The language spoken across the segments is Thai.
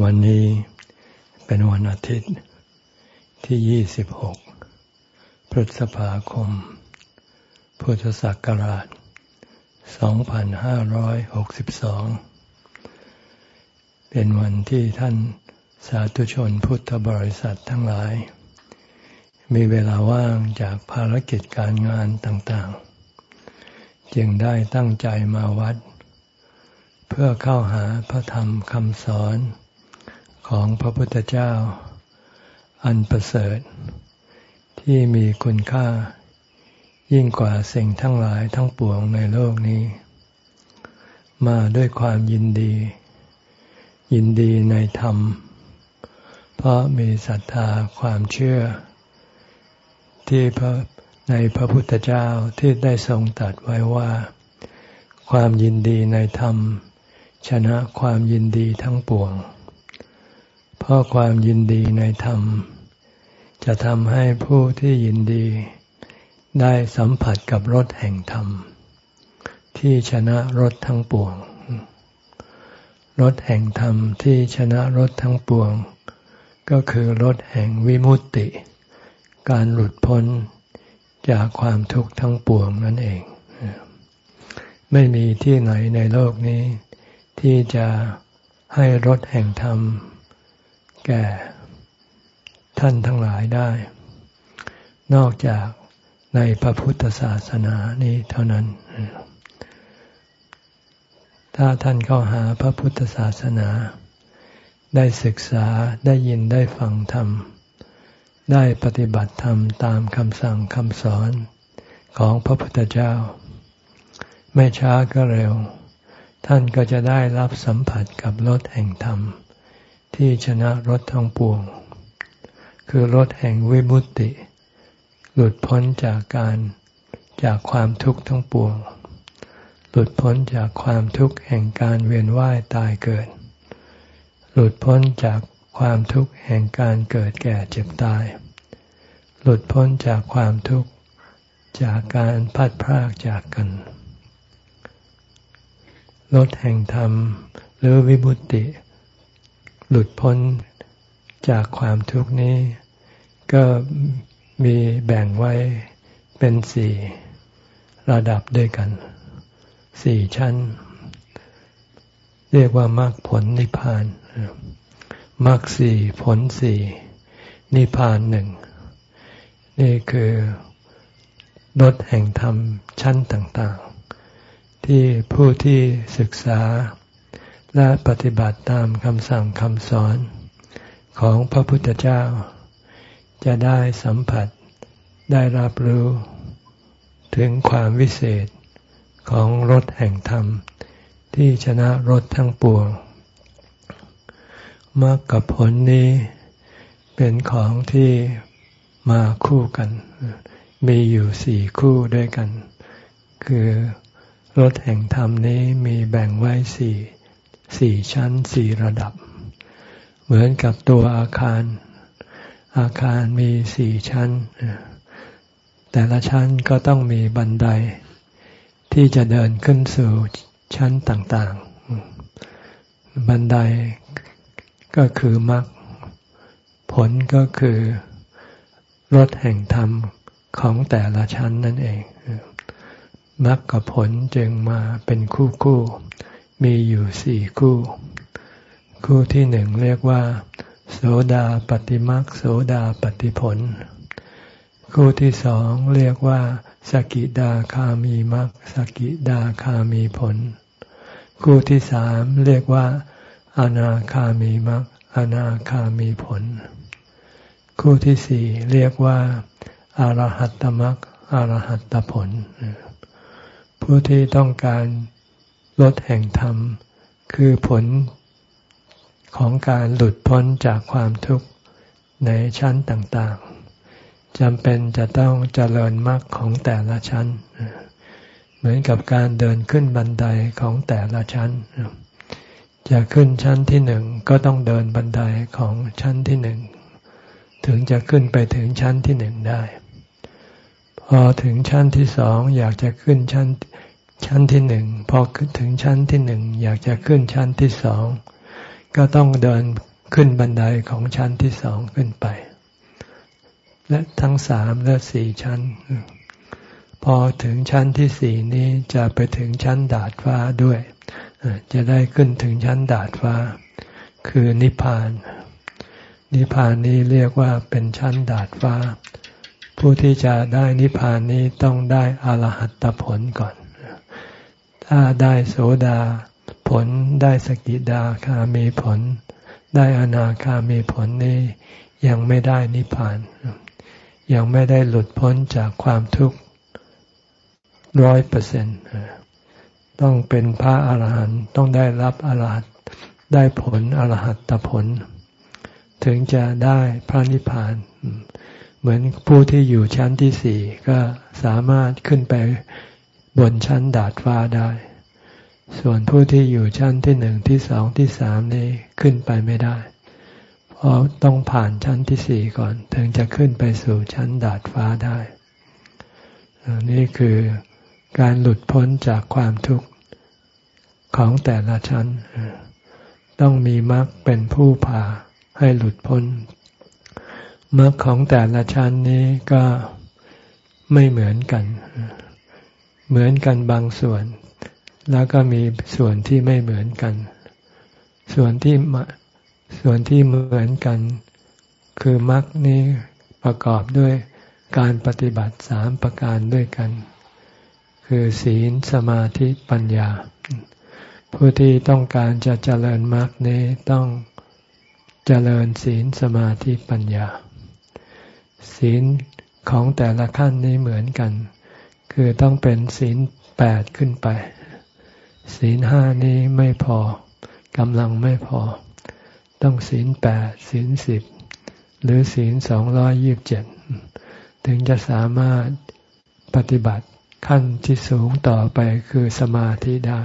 วันนี้เป็นวันอาทิตย์ที่ 26 พฤษภาคม พุทธศักราช 2562 เป็นวันที่ท่านสาธุชนพุทธบริษัททั้งหลาย มีเวลาว่างจากภารกิจการงานต่างๆ จึงได้ตั้งใจมาวัด เพื่อเข้าหาพระธรรมคำสอน ของพระพุทธเจ้า อันประเสริฐ ที่มีคุณค่า ยิ่งกว่าสิ่งทั้งหลายทั้งปวงในโลกนี้ มาด้วยความยินดี ยินดีในธรรม เพราะมีศรัทธาความเชื่อ ที่พระในพระพุทธเจ้าที่ได้ทรงตัดไว้ว่า ความยินดีในธรรม ชนะความยินดีทั้งปวง เพราะความยินดีในธรรม จะทำให้ผู้ที่ยินดี ได้สัมผัสกับรสแห่งธรรม ที่ชนะรสทั้งปวงรสแห่งธรรมที่ชนะรสทั้งปวง ก็คือรสแห่งวิมุตติ การหลุดพ้นจากความทุกข์ทั้งปวงนั่นเอง ไม่มีที่ไหนในโลกนี้ ที่จะให้รสแห่งธรรม แก่ท่านทั้งหลายได้ นอกจากในพระพุทธศาสนานี้เท่านั้น ถ้าท่านเข้าหาพระพุทธศาสนา ได้ศึกษาได้ยินได้ฟังธรรม ได้ปฏิบัติธรรมตามคำสั่งคำสอนของพระพุทธเจ้า ไม่ช้าก็เร็ว ท่านก็จะได้รับสัมผัสกับรสแห่งธรรม ที่ชนะรถทั้งปวง คือรถแห่งวิมุตติ หลุดพ้นจากการจากความทุกข์ทั้งปวง หลุดพ้นจากความทุกข์แห่งการเวียนว่ายตายเกิด หลุดพ้นจากความทุกข์แห่งการเกิดแก่เจ็บตาย หลุดพ้นจากความทุกข์จากการพัดพรากจากกันรถแห่งธรรม หรือวิมุตติ หลุดพ้นจากความทุกข์นี้ ก็มีแบ่งไว้เป็นสี่ระดับด้วยกัน สี่ชั้น เรียกว่ามรรคผลนิพพานมรรคสี่ผลสี่นิพพานหนึ่งนี่คือรถแห่งธรรมชั้นต่าง ๆ ที่ผู้ที่ศึกษา และปฏิบัติตามคำสั่งคำสอนของพระพุทธเจ้า จะได้สัมผัสได้รับรู้ ถึงความวิเศษของรถแห่งธรรม ที่ชนะรถทั้งปวงมรรคกับผลนี้เป็นของที่มาคู่กัน มีอยู่สี่คู่ด้วยกัน คือรถแห่งธรรมนี้มีแบ่งไว้สี่ สี่ชั้นสี่ระดับ เหมือนกับตัวอาคาร อาคารมีสี่ชั้น แต่ละชั้นก็ต้องมีบันได ที่จะเดินขึ้นสู่ชั้นต่างๆ บันไดก็คือมรรคผลก็คือรถแห่งธรรมของแต่ละชั้นนั่นเองมรรคกับผลจึงมาเป็นคู่คู่ มีอยู่สี่คู่ คู่ที่หนึ่งเรียกว่า โสดาปฏิมักโสดาปฏิผล คู่ที่สองเรียกว่า สกิดาคามีมักสกิดาคามีผล คู่ที่สามเรียกว่า อนาคามีมักอนาคามีผล คู่ที่สี่เรียกว่าอารหัตตมักอรหัตตผล ผู้ที่ต้องการ ลดแห่งธรรม คือผลของการหลุดพ้นจากความทุกข์ในชั้นต่างๆจำเป็นจะต้องเจริญมรรคของแต่ละชั้น เหมือนกับการเดินขึ้นบันไดของแต่ละชั้น จะขึ้นชั้นที่หนึ่งก็ต้องเดินบันไดของชั้นที่หนึ่งถึงจะขึ้นไปถึงชั้นที่หนึ่งได้ พอถึงชั้นที่สองอยากจะขึ้นชั้น ชั้นที่หนึ่งพอขึ้นถึงชั้นที่หนึ่งอยากจะขึ้นชั้นที่สองก็ต้องเดินขึ้นบันไดของชั้นที่สองขึ้นไป และทั้งสามและสี่ชั้น พอถึงชั้นที่สี่นี้จะไปถึงชั้นดาดฟ้าด้วย จะได้ขึ้นถึงชั้นดาดฟ้า คือนิพพาน นิพพานนี้เรียกว่าเป็นชั้นดาดฟ้า ผู้ที่จะได้นิพพานนี้ต้องได้อรหัตผลก่อน ถ้าได้โสดาผลได้สกิดาคามีผล ได้อนาคามีผลนี้ยังไม่ได้นิพพาน ยังไม่ได้หลุดพ้นจากความทุกข์ร้อยเปอร์เซ็นต์ต้องเป็นพระอาหารหันต์ต้องได้รับอรหัตได้ผลอรหัตตผล ถึงจะได้พระนิพพาน เหมือนผู้ที่อยู่ชั้นที่สี่ก็สามารถขึ้นไป บนชั้นดาดฟ้าได้ ส่วนผู้ที่อยู่ชั้นที่หนึ่งที่สองที่สามนี้ขึ้นไปไม่ได้ เพราะต้องผ่านชั้นที่สี่ก่อน ถึงจะขึ้นไปสู่ชั้นดาดฟ้าได้ นี่คือการหลุดพ้นจากความทุกข์ของแต่ละชั้น ต้องมีมรรคเป็นผู้พาให้หลุดพ้นมรรคของแต่ละชั้นนี้ก็ไม่เหมือนกัน เหมือนกันบางส่วน แล้วก็มีส่วนที่ไม่เหมือนกัน ส่วนที่ส่วนที่เหมือนกัน คือมรรคนี้ประกอบด้วยการปฏิบัติสามประการด้วยกัน คือศีลสมาธิปัญญา ผู้ที่ต้องการจะเจริญมรรคนี้ต้องเจริญศีลสมาธิปัญญา ศีลของแต่ละขั้นนี้เหมือนกัน คือต้องเป็นศีลแปดขึ้นไป ศีลห้านี้ไม่พอกำลังไม่พอ ต้องศีลแปดศีลสิบหรือศีลสองร้อยยิบเจ็ดถึงจะสามารถปฏิบัติขั้นที่สูงต่อไปคือสมาธิได้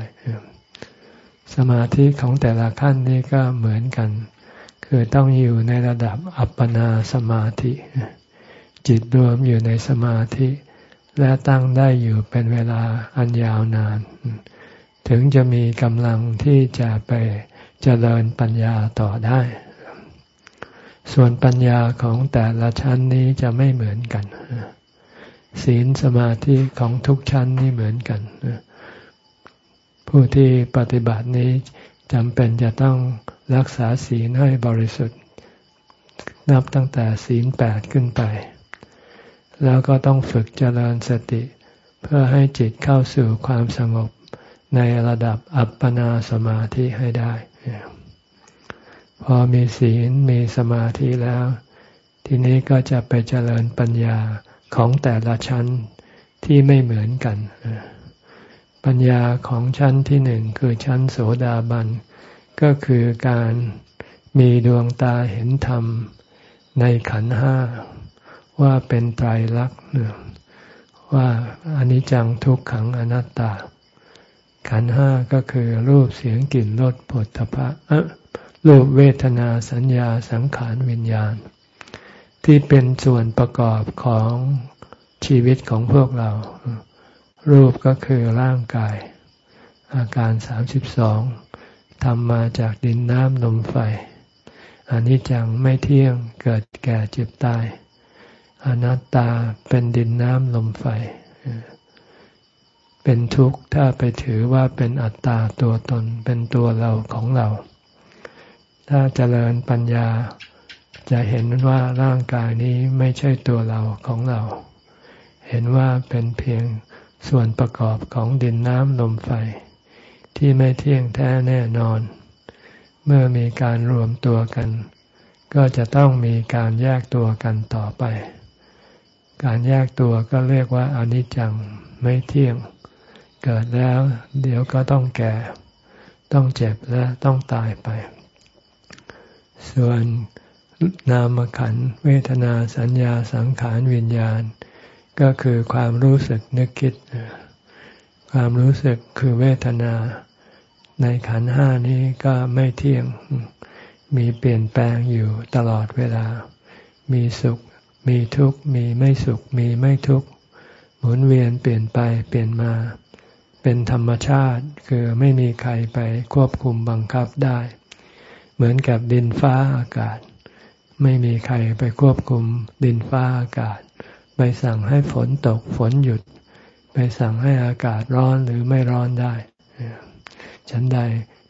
สมาธิของแต่ละขั้นนี้ก็เหมือนกัน คือต้องอยู่ในระดับอัปปนาสมาธิ จิตรวมอยู่ในสมาธิ และตั้งได้อยู่เป็นเวลาอันยาวนาน ถึงจะมีกำลังที่จะไปเจริญปัญญาต่อได้ ส่วนปัญญาของแต่ละชั้นนี้จะไม่เหมือนกัน ศีลสมาธิของทุกชั้นนี่เหมือนกัน ผู้ที่ปฏิบัตินี้จำเป็นจะต้องรักษาศีลให้บริสุทธิ์ นับตั้งแต่ศีลแปดขึ้นไป แล้วก็ต้องฝึกเจริญสติ เพื่อให้จิตเข้าสู่ความสงบในระดับอัปปนาสมาธิให้ได้ พอมีศีลมีสมาธิแล้ว ทีนี้ก็จะไปเจริญปัญญาของแต่ละชั้นที่ไม่เหมือนกัน ปัญญาของชั้นที่หนึ่งคือชั้นโสดาบัน ก็คือการมีดวงตาเห็นธรรมในขันห้า ว่าเป็นไตรลักษณ์ว่าอนิจจังทุกขังอนัตตา ขันห้าก็คือรูปเสียงกลิ่นรสผลพะรูปเวทนาสัญญาสังขารวิญญาณ ที่เป็นส่วนประกอบของชีวิตของพวกเรา รูปก็คือร่างกาย อาการสามสิบสองทำมาจากดินน้ำลมไฟอันนี้จังไม่เที่ยงเกิดแก่เจ็บตาย อนัตตาเป็นดินน้ำลมไฟ เป็นทุกข์ถ้าไปถือว่าเป็นอัตตาตัวตนเป็นตัวเราของเรา ถ้าเจริญปัญญาจะเห็นว่าร่างกายนี้ไม่ใช่ตัวเราของเรา เห็นว่าเป็นเพียงส่วนประกอบของดินน้ำลมไฟ ที่ไม่เที่ยงแท้แน่นอน เมื่อมีการรวมตัวกัน ก็จะต้องมีการแยกตัวกันต่อไป การแยกตัวก็เรียกว่าอนิจจังไม่เที่ยง เกิดแล้ว เดี๋ยวก็ต้องแก่ ต้องเจ็บและต้องตายไป ส่วนนามขันเวทนาสัญญาสังขารวิญญาณ ก็คือความรู้สึกนึกคิด ความรู้สึกคือเวทนา ในขันห้านี้ก็ไม่เที่ยง มีเปลี่ยนแปลงอยู่ตลอดเวลา มีสุข มีทุกข์มีไม่สุขมีไม่ทุกข์หมุนเวียนเปลี่ยนไปเปลี่ยนมา เป็นธรรมชาติคือไม่มีใครไปควบคุมบังคับได้ เหมือนกับดินฟ้าอากาศ ไม่มีใครไปควบคุมดินฟ้าอากาศ ไปสั่งให้ฝนตกฝนหยุด ไปสั่งให้อากาศร้อนหรือไม่ร้อนได้ ฉันใด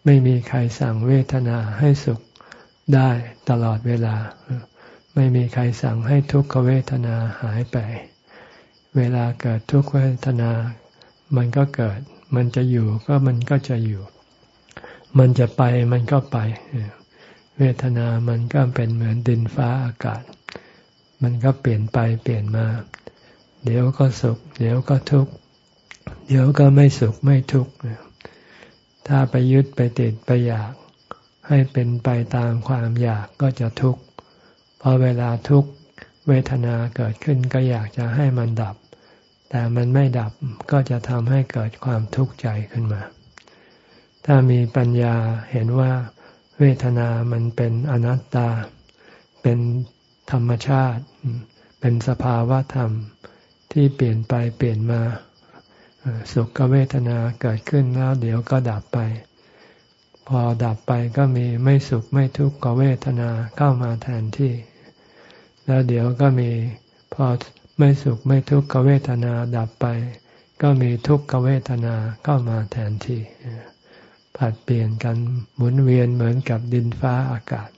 ไม่มีใครสั่งเวทนาให้สุขได้ตลอดเวลา ไม่มีใครสั่งให้ทุกขเวทนาหายไป เวลาเกิดทุกขเวทนา มันก็เกิด มันจะอยู่ก็มันก็จะอยู่ มันจะไปมันก็ไป เวทนามันก็เป็นเหมือนดินฟ้าอากาศ มันก็เปลี่ยนไปเปลี่ยนมา เดี๋ยวก็สุข เดี๋ยวก็ทุกข์ เดี๋ยวก็ไม่สุขไม่ทุกข์ ถ้าไปยึดไปติดไปอยาก ให้เป็นไปตามความอยากก็จะทุกข์ พอเวลาทุกข์เวทนาเกิดขึ้นก็อยากจะให้มันดับ แต่มันไม่ดับก็จะทำให้เกิดความทุกข์ใจขึ้นมา ถ้ามีปัญญาเห็นว่าเวทนามันเป็นอนัตตา เป็นธรรมชาติ เป็นสภาวะธรรมที่เปลี่ยนไปเปลี่ยนมา สุขเวทนาเกิดขึ้นแล้วเดี๋ยวก็ดับไป พอดับไปก็มีไม่สุขไม่ทุกข์กัเวทนาเข้ามาแทนที่ แล้วเดี๋ยวก็มีพอไม่สุขไม่ทุกข์กัเวทนาดับไป ก็มีทุกขเวทนาเข้ามาแทนที่ผัดเปลี่ยนกันหมุนเวียนเหมือนกับดินฟ้าอากาศ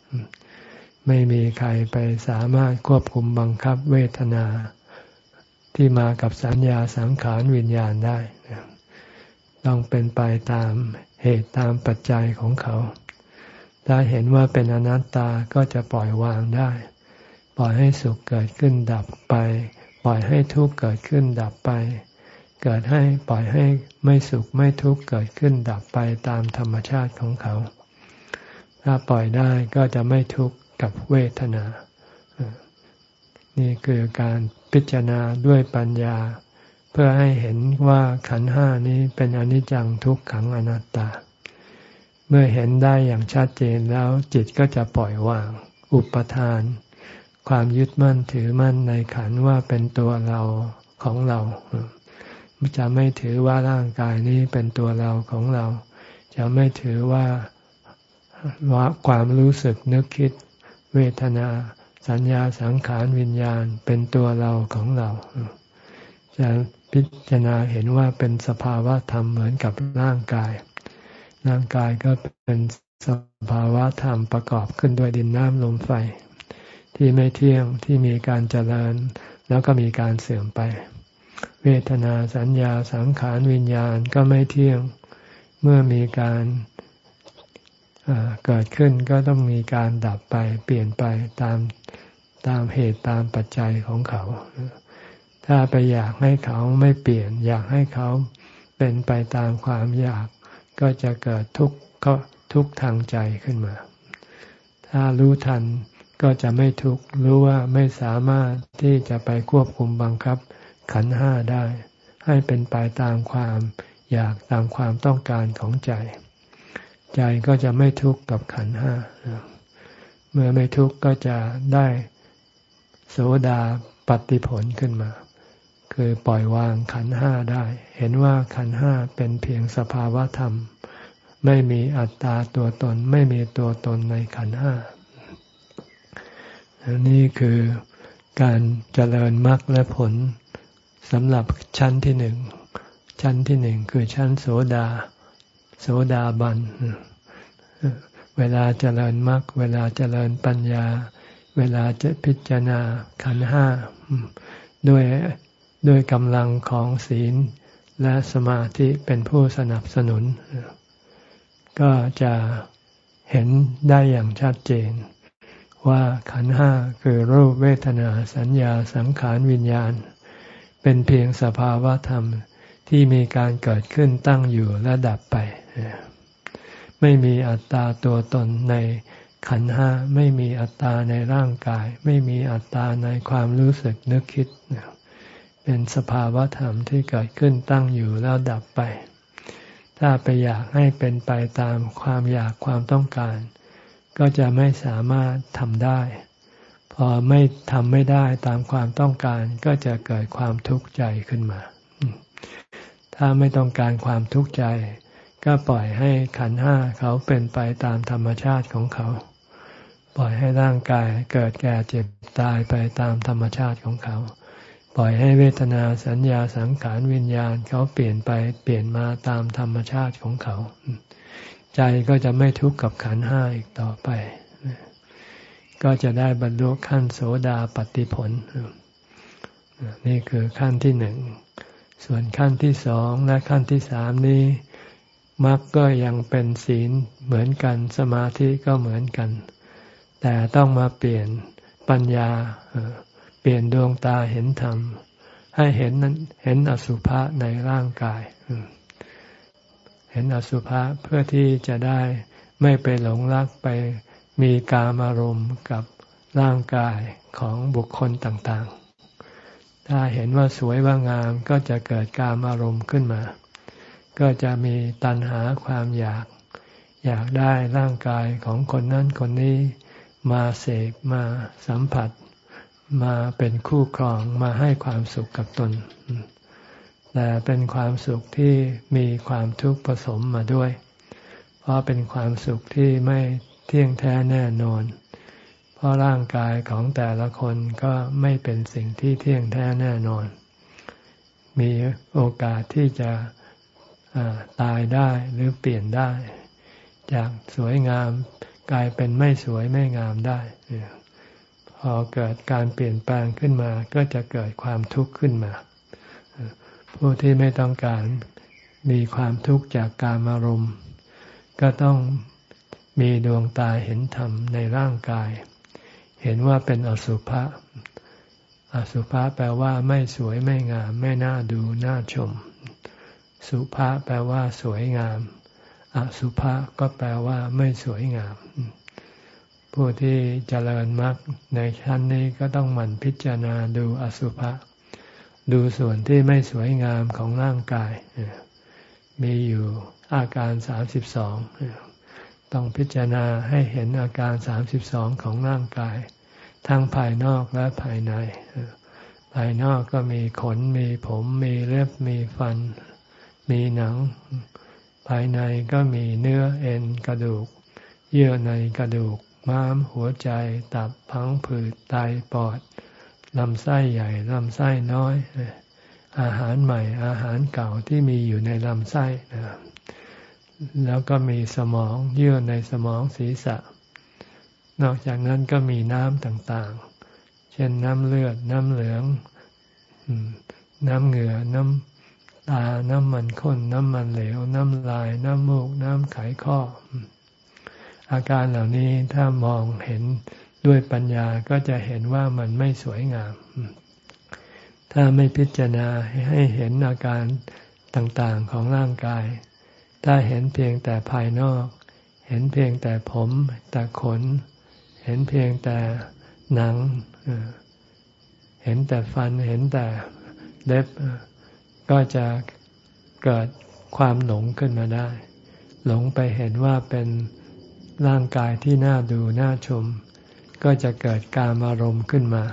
ไม่มีใครไปสามารถควบคุมบังคับเวทนา ที่มากับสัญญาสังขารวิญญาณได้ ต้องเป็นไปตาม เหตุตามปัจจัยของเขา ถ้าเห็นว่าเป็นอนัตตาก็จะปล่อยวางได้ ปล่อยให้สุขเกิดขึ้นดับไป ปล่อยให้ทุกข์เกิดขึ้นดับไป เกิดให้ปล่อยให้ไม่สุขไม่ทุกข์เกิดขึ้นดับไปตามธรรมชาติของเขา ถ้าปล่อยได้ก็จะไม่ทุกข์กับเวทนา นี่คือการพิจารณาด้วยปัญญา เพื่อให้เห็นว่าขันห้านี้เป็นอนิจจังทุกขังอนัตตา เมื่อเห็นได้อย่างชัดเจนแล้วจิตก็จะปล่อยวาง อุปทาน ความยึดมั่นถือมั่นในขันว่าเป็นตัวเราของเราจะไม่ถือว่าร่างกายนี้เป็นตัวเราของเรา จะไม่ถือว่าว่าความรู้สึกนึกคิด เวทนา สัญญาสังขารวิญญาณเป็นตัวเราของเราจะ พิจารณาเห็นว่าเป็นสภาวะธรรมเหมือนกับร่างกาย ร่างกายก็เป็นสภาวะธรรมประกอบขึ้นด้วยดินน้ำลมไฟ ที่ไม่เที่ยงที่มีการเจริญ แล้วก็มีการเสื่อมไป เวทนาสัญญาสังขารวิญญาณก็ไม่เที่ยง เมื่อมีการเกิดขึ้นก็ต้องมีการดับไปเปลี่ยนไปตามตามเหตุตามปัจจัยของเขา ถ้าไปอยากให้เขาไม่เปลี่ยน อยากให้เขาเป็นไปตามความอยาก ก็จะเกิดทุกข์ก็ทุกข์ทางใจขึ้นมา ถ้ารู้ทันก็จะไม่ทุกข์รู้ว่าไม่สามารถที่จะไปควบคุมบังคับ ขันห้าได้ ให้เป็นไปตามความ อยากตามความต้องการของใจ ใจก็จะไม่ทุกข์กับขันห้าเมื่อไม่ทุกข์ก็จะได้โสดาปฏิผลขึ้นมา คือปล่อยวางขันห้าได้ เห็นว่าขันห้าเป็นเพียงสภาวะธรรม ไม่มีอัตตาตัวตน ไม่มีตัวตนในขันห้านี่คือการเจริญมรรคและผลสำหรับชั้นที่หนึ่ง ชั้นที่หนึ่งคือชั้นโสดา โสดาบัน เวลาเจริญมรรคเวลาเจริญปัญญา เวลาจะพิจารณาขันห้าด้วย ด้วยกำลังของศีลและสมาธิเป็นผู้สนับสนุน ก็จะเห็นได้อย่างชัดเจน ว่าขันห้าคือรูปเวทนาสัญญาสังขารวิญญาณ เป็นเพียงสภาวะธรรมที่มีการเกิดขึ้นตั้งอยู่และดับไป ไม่มีอัตตาตัวตนในขันห้าไม่มีอัตตาในร่างกาย ไม่มีอัตตาในความรู้สึกนึกคิด เป็นสภาวะธรรมที่เกิดขึ้นตั้งอยู่แล้วดับไป ถ้าไปอยากให้เป็นไปตามความอยากความต้องการ ก็จะไม่สามารถทำได้ พอไม่ทำไม่ได้ตามความต้องการก็จะเกิดความทุกข์ใจขึ้นมา ถ้าไม่ต้องการความทุกข์ใจ ก็ปล่อยให้ขันห้าเขาเป็นไปตามธรรมชาติของเขา ปล่อยให้ร่างกายเกิดแก่เจ็บตายไปตามธรรมชาติของเขา ปล่อยให้เวทนาสัญญาสังขารวิญญาณเขาเปลี่ยนไปเปลี่ยนมาตามธรรมชาติของเขา ใจก็จะไม่ทุกข์กับขันห้าอีกต่อไป ก็จะได้บรรลุขั้นโสดาปฏิผล นี่คือขั้นที่หนึ่ง ส่วนขั้นที่สองและขั้นที่สามนี้มรรคก็ยังเป็นศีลเหมือนกันสมาธิก็เหมือนกัน แต่ต้องมาเปลี่ยนปัญญาเเปลี่ยนดวงตาเห็นธรรม ให้เห็นนั้นเห็นอสุภะในร่างกาย เห็นอสุภะเพื่อที่จะได้ไม่ไปหลงรักไปมีกามารมณ์กับร่างกายของบุคคลต่างๆ ถ้าเห็นว่าสวยว่างามก็จะเกิดกามอารมณ์ขึ้นมา ก็จะมีตัณหาความอยาก อยากได้ร่างกายของคนนั้นคนนี้มาเสกมาสัมผัส มาเป็นคู่ครองมาให้ความสุขกับตน แต่เป็นความสุขที่มีความทุกข์ผสมมาด้วย เพราะเป็นความสุขที่ไม่เที่ยงแท้แน่นอน เพราะร่างกายของแต่ละคนก็ไม่เป็นสิ่งที่เที่ยงแท้แน่นอน มีโอกาสที่จะตายได้หรือเปลี่ยนได้ จากสวยงามกลายเป็นไม่สวยไม่งามได้ พอเกิดการเปลี่ยนแปลงขึ้นมา ก็จะเกิดความทุกข์ขึ้นมา ผู้ที่ไม่ต้องการมีความทุกข์จากการอารมณ์ ก็ต้องมีดวงตาเห็นธรรมในร่างกาย เห็นว่าเป็นอสุภะอสุภะแปลว่าไม่สวยไม่งาม ไม่น่าดูน่าชม สุภาแปลว่าสวยงาม อสุภาก็แปลว่าไม่สวยงาม ผู้ที่เจริญมรรคในชั้นนี้ก็ต้องหมั่นพิจารณาดูอสุภะดูส่วนที่ไม่สวยงามของร่างกาย มีอยู่อาการสามสิบสองต้องพิจารณาให้เห็นอาการสามสิบสองของร่างกาย ทั้งภายนอกและภายใน ภายนอกก็มีขนมีผมมีเล็บมีฟัน มีหนัง ภายในก็มีเนื้อเอ็นกระดูก เยื่อในกระดูก ม้าม หัวใจ ตับพังผืดไตปอดลำไส้ใหญ่ลำไส้น้อย อาหารใหม่ อาหารเก่าที่มีอยู่ในลำไส้แล้วก็มีสมองเยื่อในสมองศีรษะ นอกจากนั้นก็มีน้ำต่างๆ เช่นน้ำเลือด น้ำเหลือง น้ำเหงื่อ น้ำตา น้ำมันข้น น้ำมันเหลว น้ำลาย น้ำมูก น้ำไขข้อ อาการเหล่านี้ถ้ามองเห็นด้วยปัญญาก็จะเห็นว่ามันไม่สวยงาม ถ้าไม่พิจารณาให้เห็นอาการต่างๆของร่างกาย ถ้าเห็นเพียงแต่ภายนอก เห็นเพียงแต่ผมแต่ขน เห็นเพียงแต่หนัง เห็นแต่ฟัน เห็นแต่เล็บ ก็จะเกิดความหลงขึ้นมาได้ หลงไปเห็นว่าเป็น ร่างกายที่น่าดูน่าชม ก็จะเกิดการอารมณ์ขึ้นมา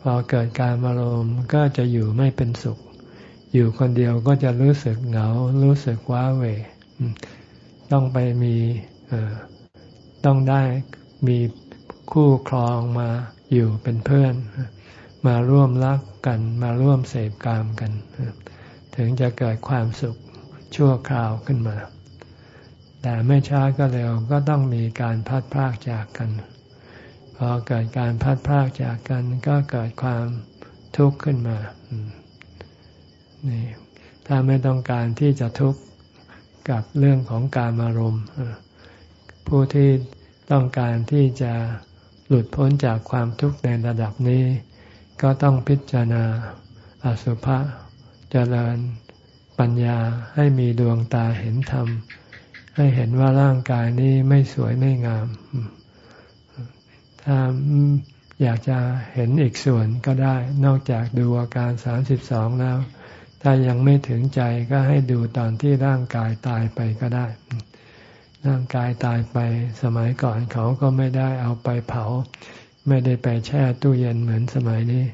พอเกิดการอารมณ์ก็จะอยู่ไม่เป็นสุข อยู่คนเดียวก็จะรู้สึกเหงา รู้สึกว้าเหวต้องไปมีต้องได้มีคู่ครองมาอยู่เป็นเพื่อน มาร่วมรักกัน มาร่วมเสพกามกัน ถึงจะเกิดความสุขชั่วคราวขึ้นมา แต่ไม่ช้าก็เร็วก็ต้องมีการพัดพรากจากกัน พอเกิดการพัดพรากจากกันก็เกิดความทุกข์ขึ้นมานี่ถ้าไม่ต้องการที่จะทุกข์กับเรื่องของการอารมณ์ผู้ที่ต้องการที่จะหลุดพ้นจากความทุกข์ในระดับนี้ ก็ต้องพิจารณาอสุภะเจริญปัญญาให้มีดวงตาเห็นธรรม ให้เห็นว่าร่างกายนี้ไม่สวยไม่งาม ถ้าอยากจะเห็นอีกส่วนก็ได้ นอกจากดูอาการสามสิบสองแล้ว ถ้ายังไม่ถึงใจก็ให้ดูตอนที่ร่างกายตายไปก็ได้ ร่างกายตายไปสมัยก่อนเขาก็ไม่ได้เอาไปเผา ไม่ได้ไปแช่ตู้เย็นเหมือนสมัยนี้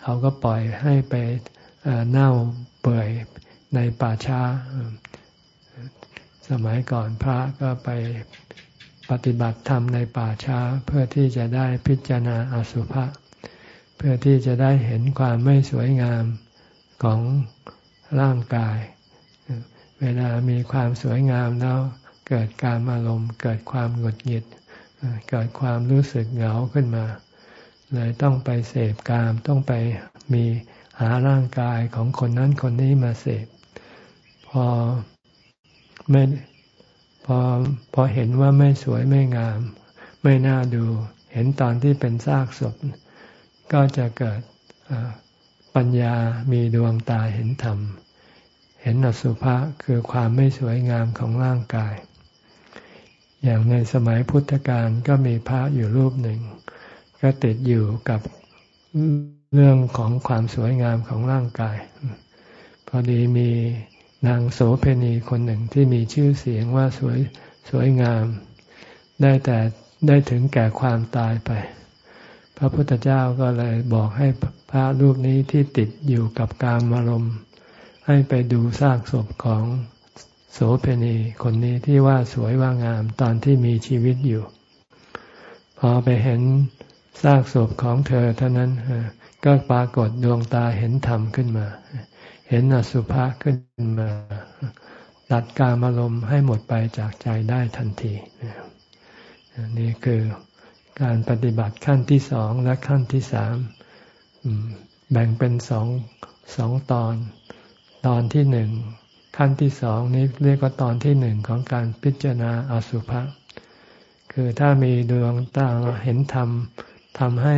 เขาก็ปล่อยให้ไปเน่าเปื่อยในป่าช้า สมัยก่อนพระก็ไปปฏิบัติธรรมในป่าช้า เพื่อที่จะได้พิจารณาอสุภะเพื่อที่จะได้เห็นความไม่สวยงามของร่างกาย เวลามีความสวยงามแล้วเกิดการอารมณ์เกิดความหงุดหงิด เกิดความรู้สึกเหงาขึ้นมา เลยต้องไปเสพกามต้องไปมีหาร่างกายของคนนั้นคนนี้มาเสพ พอ ไม่พอพอเห็นว่าไม่สวยไม่งาม ไม่น่าดู เห็นตอนที่เป็นซากศพ ก็จะเกิดปัญญามีดวงตาเห็นธรรม เห็นอสุภะคือความไม่สวยงามของร่างกาย อย่างในสมัยพุทธกาลก็มีพระอยู่รูปหนึ่ง ก็ติดอยู่กับเรื่องของความสวยงามของร่างกาย พอดีมี นางโสเพณีคนหนึ่งที่มีชื่อเสียงว่าสวยสวยงาม ได้แต่ได้ถึงแก่ความตายไป พระพุทธเจ้าก็เลยบอกให้พระรูปนี้ที่ติดอยู่กับกามอารมณ์ให้ไปดูซากศพของโสเพณีคนนี้ที่ว่าสวยว่างามตอนที่มีชีวิตอยู่ พอไปเห็นซากศพของเธอเท่านั้นก็ปรากฏดวงตาเห็นธรรมขึ้นมา เห็นอสุภะขึ้นมา ตัดกามารมณ์ให้หมดไปจากใจได้ทันทีนี่คือการปฏิบัติขั้นที่สองและขั้นที่สามแบ่งเป็นสองสองตอน ตอนที่หนึ่งขั้นที่สองนี้เรียกว่าตอนที่หนึ่งของการพิจารณาอสุภะคือถ้ามีดวงตาเห็นธรรมทำให้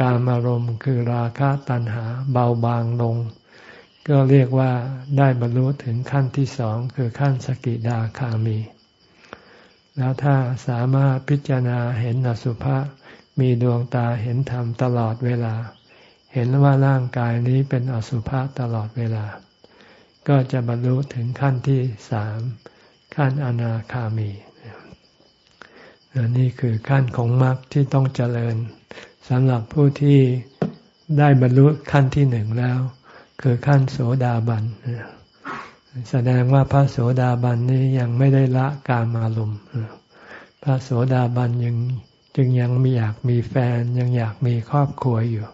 การอารมณ์คือราคะตัณหาเบาบางลง ก็เรียกว่าได้บรรลุถึงขั้นที่สองคือขั้นสกิดาคามี แล้วถ้าสามารถพิจารณาเห็นอสุภะมีดวงตาเห็นธรรมตลอดเวลา เห็นว่าร่างกายนี้เป็นอสุภะตลอดเวลา ก็จะบรรลุถึงขั้นที่สามขั้นอนาคามีนี่คือขั้นของมรรคที่ต้องเจริญสำหรับผู้ที่ได้บรรลุขั้นที่หนึ่งแล้ว คือขั้นโสดาบันแสดงว่าพระโสดาบันนี้ยังไม่ได้ละกามอารมณ์พระโสดาบันยังจึงยังมีอยากมีแฟนยังอยากมีครอบครัวอยู่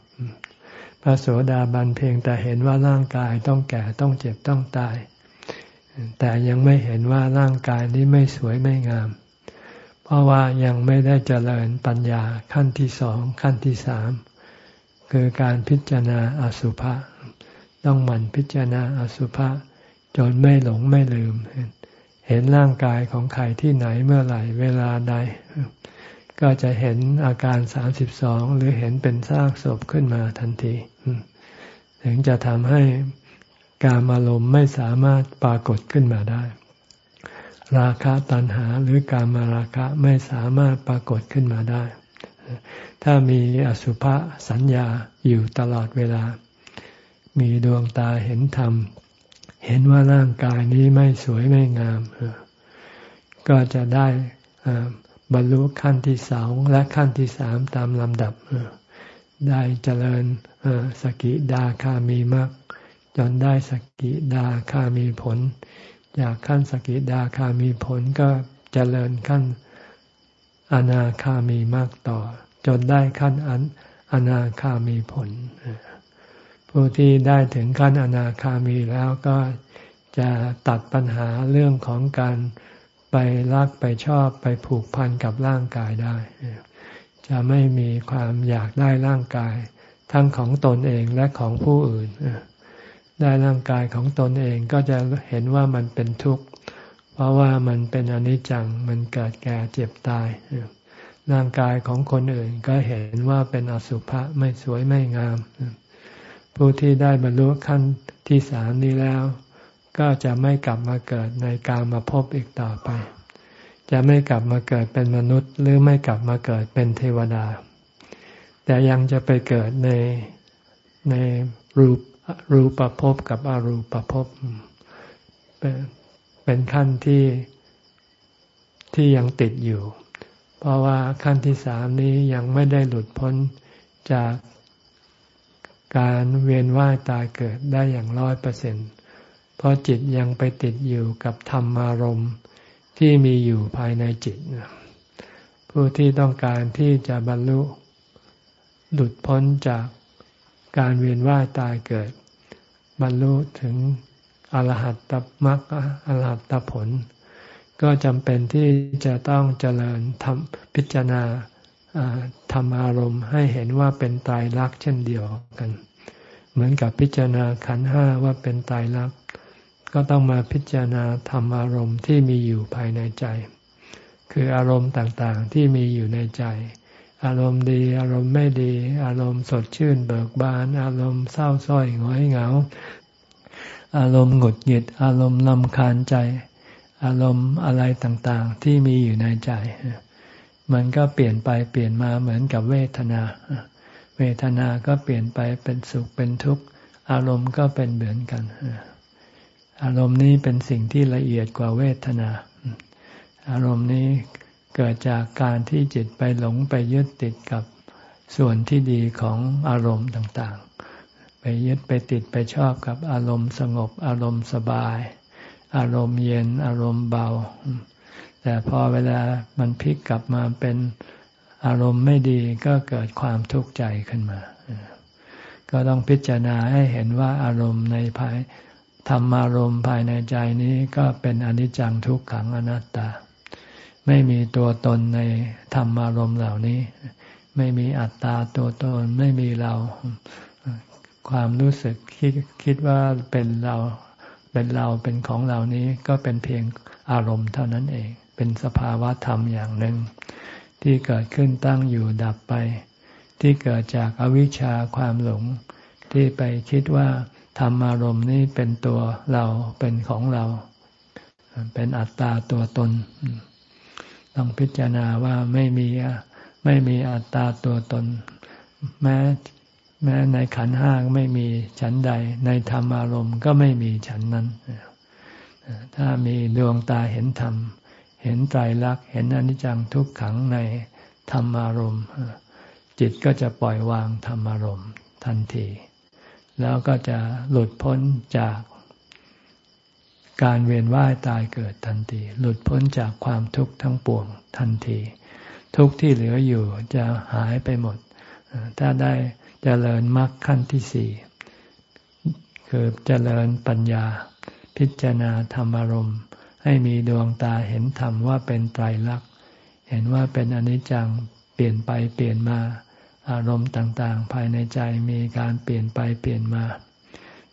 พระโสดาบันเพียงแต่เห็นว่าร่างกายต้องแก่ต้องเจ็บต้องตาย แต่ยังไม่เห็นว่าร่างกายนี้ไม่สวยไม่งาม เพราะว่ายังไม่ได้เจริญปัญญาขั้นที่สองขั้นที่สามคือการพิจารณาอสุภะ ต้องหมั่นพิจารณาอสุภะจนไม่หลงไม่ลืม เห็นร่างกายของใครที่ไหนเมื่อไหร่เวลาใด ก็จะเห็นอาการสามสิบสองหรือเห็นเป็นซากศพขึ้นมาทันที ถึงจะทำให้การอารมณ์ไม่สามารถปรากฏขึ้นมาได้ ราคะตัณหาหรือการมาราคะไม่สามารถปรากฏขึ้นมาได้ ถ้ามีอสุภะสัญญาอยู่ตลอดเวลา มีดวงตาเห็นธรรม เห็นว่าร่างกายนี้ไม่สวยไม่งาม ก็จะได้บรรลุขั้นที่สองและขั้นที่สามตามลำดับ ได้เจริญสกิดาคามีมากจนได้สกิดาคามีผล จากขั้นสกิดาคามีผลก็เจริญขั้นอนาคามีมากต่อ จนได้ขั้นอันอนาคามีผล ผู้ที่ได้ถึงขั้นอนาคามีแล้วก็จะตัดปัญหาเรื่องของการไปรักไปชอบไปผูกพันกับร่างกายได้ จะไม่มีความอยากได้ร่างกาย ทั้งของตนเองและของผู้อื่น ได้ร่างกายของตนเองก็จะเห็นว่ามันเป็นทุกข์ เพราะว่ามันเป็นอนิจจังมันเกิดแก่เจ็บตายร่างกายของคนอื่นก็เห็นว่าเป็นอสุภะไม่สวยไม่งาม ผู้ที่ได้บรรลุขั้นที่สามนี้แล้ว ก็จะไม่กลับมาเกิดในกามาพบอีกต่อไป จะไม่กลับมาเกิดเป็นมนุษย์ หรือไม่กลับมาเกิดเป็นเทวดา แต่ยังจะไปเกิดในในรูปรูปภพกับอรูปภพเป็นขั้นที่ที่ยังติดอยู่ เพราะว่าขั้นที่สามนี้ยังไม่ได้หลุดพ้นจาก การเวียนว่ายตายเกิดได้อย่างร้อยเปอร์เซ็นเพราะจิตยังไปติดอยู่กับธรรมารมณ์ที่มีอยู่ภายในจิต ผู้ที่ต้องการที่จะบรรลุ หลุดพ้นจากการเวียนว่ายตายเกิด บรรลุถึงอรหัตตมรรคอรหัตตผล ก็จำเป็นที่จะต้องเจริญทำพิจารณา ทำอารมณ์ให้เห็นว่าเป็นตายรักเช่นเดียวกัน เหมือนกับพิจารณาขันห้าว่าเป็นตายรัก ก็ต้องมาพิจารณาทำอารมณ์ที่มีอยู่ภายในใจ คืออารมณ์ต่างๆที่มีอยู่ในใจ อารมณ์ดีอารมณ์ไม่ดี อารมณ์สดชื่นเบิกบาน อารมณ์เศร้าส้อยหงอยเหงา อารมณ์หงุดหงิด อารมณ์ลำคาญใจ อารมณ์อะไรต่างๆที่มีอยู่ในใจ มันก็เปลี่ยนไปเปลี่ยนมาเหมือนกับเวทนา เวทนาก็เปลี่ยนไปเป็นสุขเป็นทุกข์ อารมณ์ก็เป็นเหมือนกัน อารมณ์นี้เป็นสิ่งที่ละเอียดกว่าเวทนา อารมณ์นี้เกิดจากการที่จิตไปหลงไปยึดติดกับส่วนที่ดีของอารมณ์ต่างๆ ไปยึดไปติดไปชอบกับอารมณ์สงบ อารมณ์สบาย อารมณ์เย็นอารมณ์เบา แต่พอเวลามันพลิกกลับมาเป็นอารมณ์ไม่ดีก็เกิดความทุกข์ใจขึ้นมา ก็ต้องพิจารณาให้เห็นว่าอารมณ์ในภายธรรมารมณ์ภายในใจนี้ก็เป็นอนิจจังทุกขังอนัตตา ไม่มีตัวตนในธรรมารมณ์เหล่านี้ ไม่มีอัตตาตัวตนไม่มีเรา ความรู้สึกคิดคิดว่าเป็นเราเป็นเราเป็นของเหล่านี้ก็เป็นเพียงอารมณ์เท่านั้นเอง เป็นสภาวะธรรมอย่างหนึ่ง ที่เกิดขึ้นตั้งอยู่ดับไป ที่เกิดจากอวิชชาความหลง ที่ไปคิดว่าธรรมอารมณ์นี้เป็นตัวเราเป็นของเรา เป็นอัตตาตัวตน ต้องพิจารณาว่าไม่มีไม่มีอัตตาตัวตน แม้แม้ในขันห้างไม่มีฉันใด ในธรรมอารมณ์ก็ไม่มีฉันนั้น ถ้ามีดวงตาเห็นธรรม เห็นไตรลักษณ์เห็นอนิจจังทุกขังในธรรมารมณ์ จิตก็จะปล่อยวางธรรมารมณ์ทันที แล้วก็จะหลุดพ้นจากการเวียนว่ายตายเกิดทันที หลุดพ้นจากความทุกข์ทั้งปวงทันที ทุกที่เหลืออยู่จะหายไปหมด ถ้าได้เจริญมรรคขั้นที่สี่คือเจริญปัญญา พิจารณาธรรมารมณ์ ให้มีดวงตาเห็นธรรมว่าเป็นไตรลักษณ์ เห็นว่าเป็นอนิจจังเปลี่ยนไปเปลี่ยนมา อารมณ์ต่างๆ ภายในใจมีการเปลี่ยนไปเปลี่ยนมา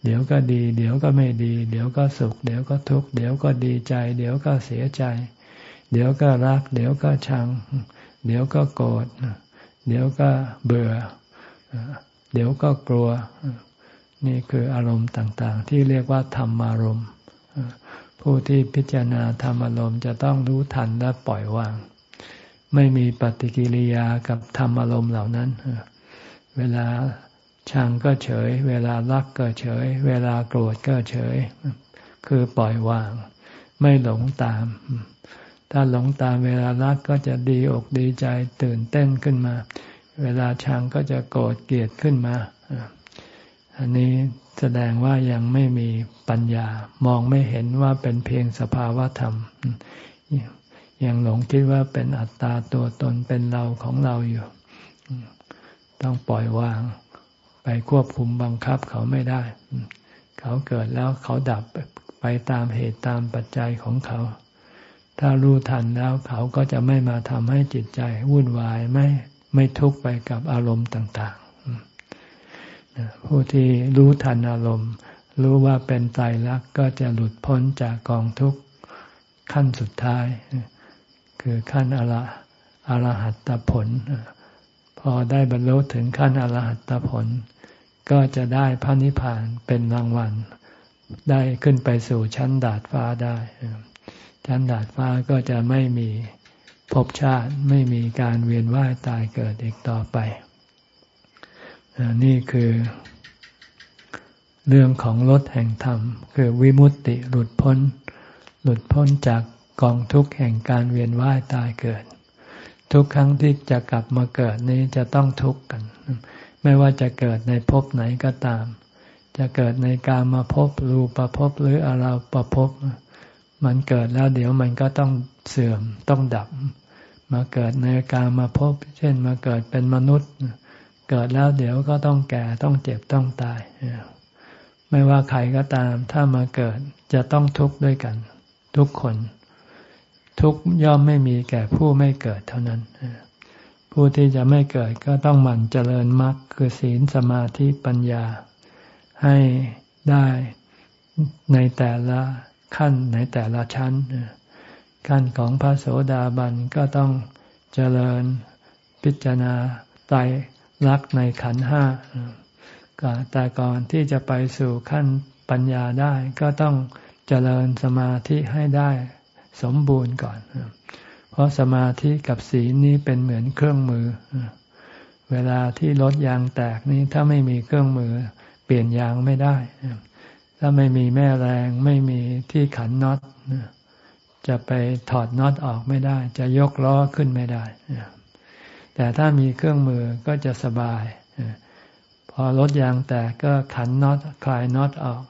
เดี๋ยวก็ดี เดี๋ยวก็ไม่ดี เดี๋ยวก็สุข เดี๋ยวก็ทุกข์ เดี๋ยวก็ดีใจ เดี๋ยวก็เสียใจ เดี๋ยวก็รัก เดี๋ยวก็ชัง เดี๋ยวก็โกรธ เดี๋ยวก็เบื่อ เดี๋ยวก็กลัว นี่คืออารมณ์ต่างๆ ที่เรียกว่าธรรมารมณ์ ผู้ที่พิจารณาธรรมอารมณ์จะต้องรู้ทันและปล่อยวาง ไม่มีปฏิกิริยากับธรรมอารมณ์เหล่านั้น เวลาชังก็เฉย เวลารักก็เฉย เวลาโกรธก็เฉย คือปล่อยวาง ไม่หลงตาม ถ้าหลงตามเวลารักก็จะดีอกดีใจตื่นเต้นขึ้นมา เวลาชังก็จะโกรธเกลียดขึ้นมา อันนี้ แสดงว่ายังไม่มีปัญญามองไม่เห็นว่าเป็นเพียงสภาวะธรรม ยังหลงคิดว่าเป็นอัตตาตัวตนเป็นเราของเราอยู่ ต้องปล่อยวาง ไปควบคุมบังคับเขาไม่ได้ เขาเกิดแล้วเขาดับไปตามเหตุตามปัจจัยของเขา ถ้ารู้ทันแล้วเขาก็จะไม่มาทำให้จิตใจวุ่นวายไม่ไม่ทุกข์ไปกับอารมณ์ต่าง ผู้ที่รู้ทันอารมณ์ รู้ว่าเป็นไตรลักษณ์ก็จะหลุดพ้นจากกองทุกข์ขั้นสุดท้าย คือขั้นอรอรหัตผล พอได้บรรลุถึงขั้นอรหัตผล ก็จะได้พระนิพพานเป็นรางวัล ได้ขึ้นไปสู่ชั้นดาดฟ้าได้ ชั้นดาดฟ้าก็จะไม่มีภพชาติไม่มีการเวียนว่ายตายเกิดอีกต่อไป นี่คือเรื่องของรถแห่งธรรม คือวิมุตติหลุดพ้น หลุดพ้นจากกองทุกข์แห่งการเวียนว่ายตายเกิด ทุกครั้งที่จะกลับมาเกิดนี้จะต้องทุกข์กัน ไม่ว่าจะเกิดในภพไหนก็ตาม จะเกิดในการมาพบรูปภพหรืออาราปภพมันเกิดแล้วเดี๋ยวมันก็ต้องเสื่อมต้องดับ มาเกิดในการมาพบเช่นมาเกิดเป็นมนุษย์ เกิดแล้วเดี๋ยวก็ต้องแก่ต้องเจ็บต้องตาย ไม่ว่าใครก็ตาม ถ้ามาเกิดจะต้องทุกข์ด้วยกัน ทุกคน ทุกย่อมไม่มีแก่ผู้ไม่เกิดเท่านั้นผู้ที่จะไม่เกิดก็ต้องหมั่นเจริญมรรคคือศีลสมาธิปัญญา ให้ได้ในแต่ละขั้นในแต่ละชั้นขั้นของพระโสดาบันก็ต้องเจริญพิจารณาไต รลักในขันห้าแต่ก่อนที่จะไปสู่ขั้นปัญญาได้ก็ต้องเจริญสมาธิให้ได้สมบูรณ์ก่อน เพราะสมาธิกับศีลนี้เป็นเหมือนเครื่องมือ เวลาที่รถยางแตกนี้ถ้าไม่มีเครื่องมือ เปลี่ยนยางไม่ได้ ถ้าไม่มีแม่แรงไม่มีที่ขันน็อตจะไปถอดน็อตออกไม่ได้ จะยกล้อขึ้นไม่ได้ แต่ถ้ามีเครื่องมือก็จะสบาย พอรถยางแตกก็ขันน็อตคลายน็อตออก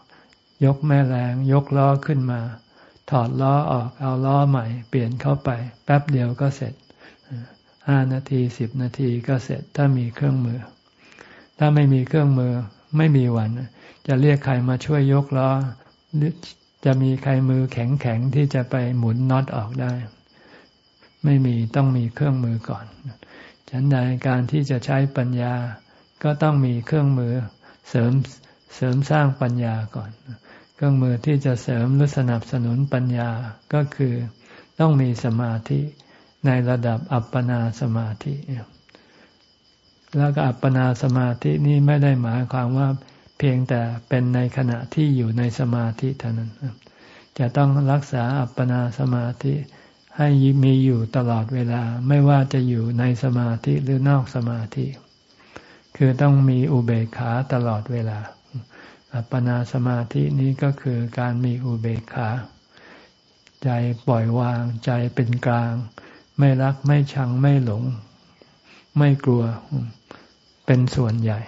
ยกแม่แรง ยกล้อขึ้นมา ถอดล้อออกเอาล้อใหม่ เปลี่ยนเข้าไป แป๊บเดียวก็เสร็จห้านาทีสิบนาทีก็เสร็จถ้ามีเครื่องมือ ถ้าไม่มีเครื่องมือไม่มีวัน จะเรียกใครมาช่วยยกล้อจะมีใครมือแข็งแข็งที่จะไปหมุนน็อตออกได้ ไม่มีต้องมีเครื่องมือก่อน ฉันใดการที่จะใช้ปัญญาก็ต้องมีเครื่องมือเสริมเสริมสร้างปัญญาก่อน เครื่องมือที่จะเสริมหรือสนับสนุนปัญญาก็คือต้องมีสมาธิในระดับอัปปนาสมาธิ แล้วก็อัปปนาสมาธินี้ไม่ได้หมายความว่าเพียงแต่เป็นในขณะที่อยู่ในสมาธิเท่านั้น จะต้องรักษาอัปปนาสมาธิ ให้มีอยู่ตลอดเวลาไม่ว่าจะอยู่ในสมาธิหรือนอกสมาธิ คือต้องมีอุเบกขาตลอดเวลา อัปปนาสมาธินี้ก็คือการมีอุเบกขา ใจปล่อยวางใจเป็นกลาง ไม่รักไม่ชังไม่หลง ไม่กลัวเป็นส่วนใหญ่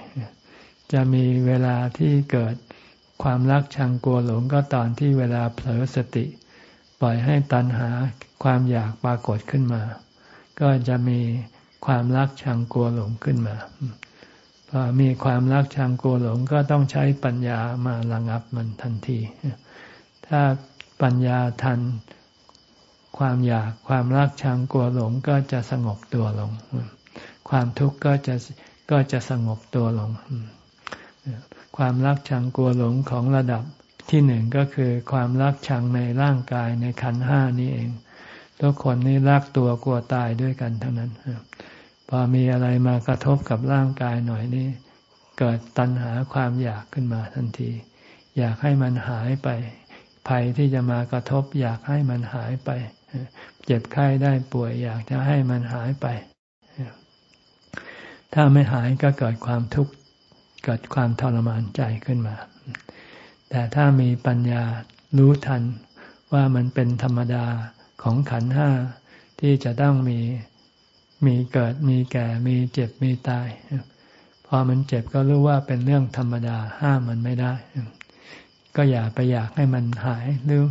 จะมีเวลาที่เกิดความรักชังกลัวหลงก็ตอนที่เวลาเผลอสติป ล่อยให้ตัณหาความอยากปรากฏขึ้นมา ก็จะมีความรักชังกลัวหลงขึ้นมาพอมีความรักชังกลัวหลงก็ต้องใช้ปัญญามาระงับมันทันที ถ้าปัญญาทันความอยากความรักชังกลัวหลงก็จะสงบตัวลง ความทุกข์ก็จะก็จะสงบตัวลง ความรักชังกลัวหลงของระดับ ที่หนึ่งก็คือความรักชังในร่างกายในขันห้านี้เอง ทุกคนนี่รักตัวกลัวตายด้วยกันทั้งนั้นพอมีอะไรมากระทบกับร่างกายหน่อยนี่เกิดตัณหาความอยากขึ้นมาทันที อยากให้มันหายไป ภัยที่จะมากระทบ อยากให้มันหายไป เจ็บไข้ได้ป่วย อยากจะให้มันหายไป ถ้าไม่หายก็เกิดความทุกข์เกิดความทรมานใจขึ้นมา แต่ถ้ามีปัญญารู้ทันว่ามันเป็นธรรมดาของขันห้าที่จะต้องมีมีเกิดมีแก่มีเจ็บมีตาย พอมันเจ็บก็รู้ว่าเป็นเรื่องธรรมดาห้ามมันไม่ได้ ก็อย่าไปอยากให้มันหายหรือ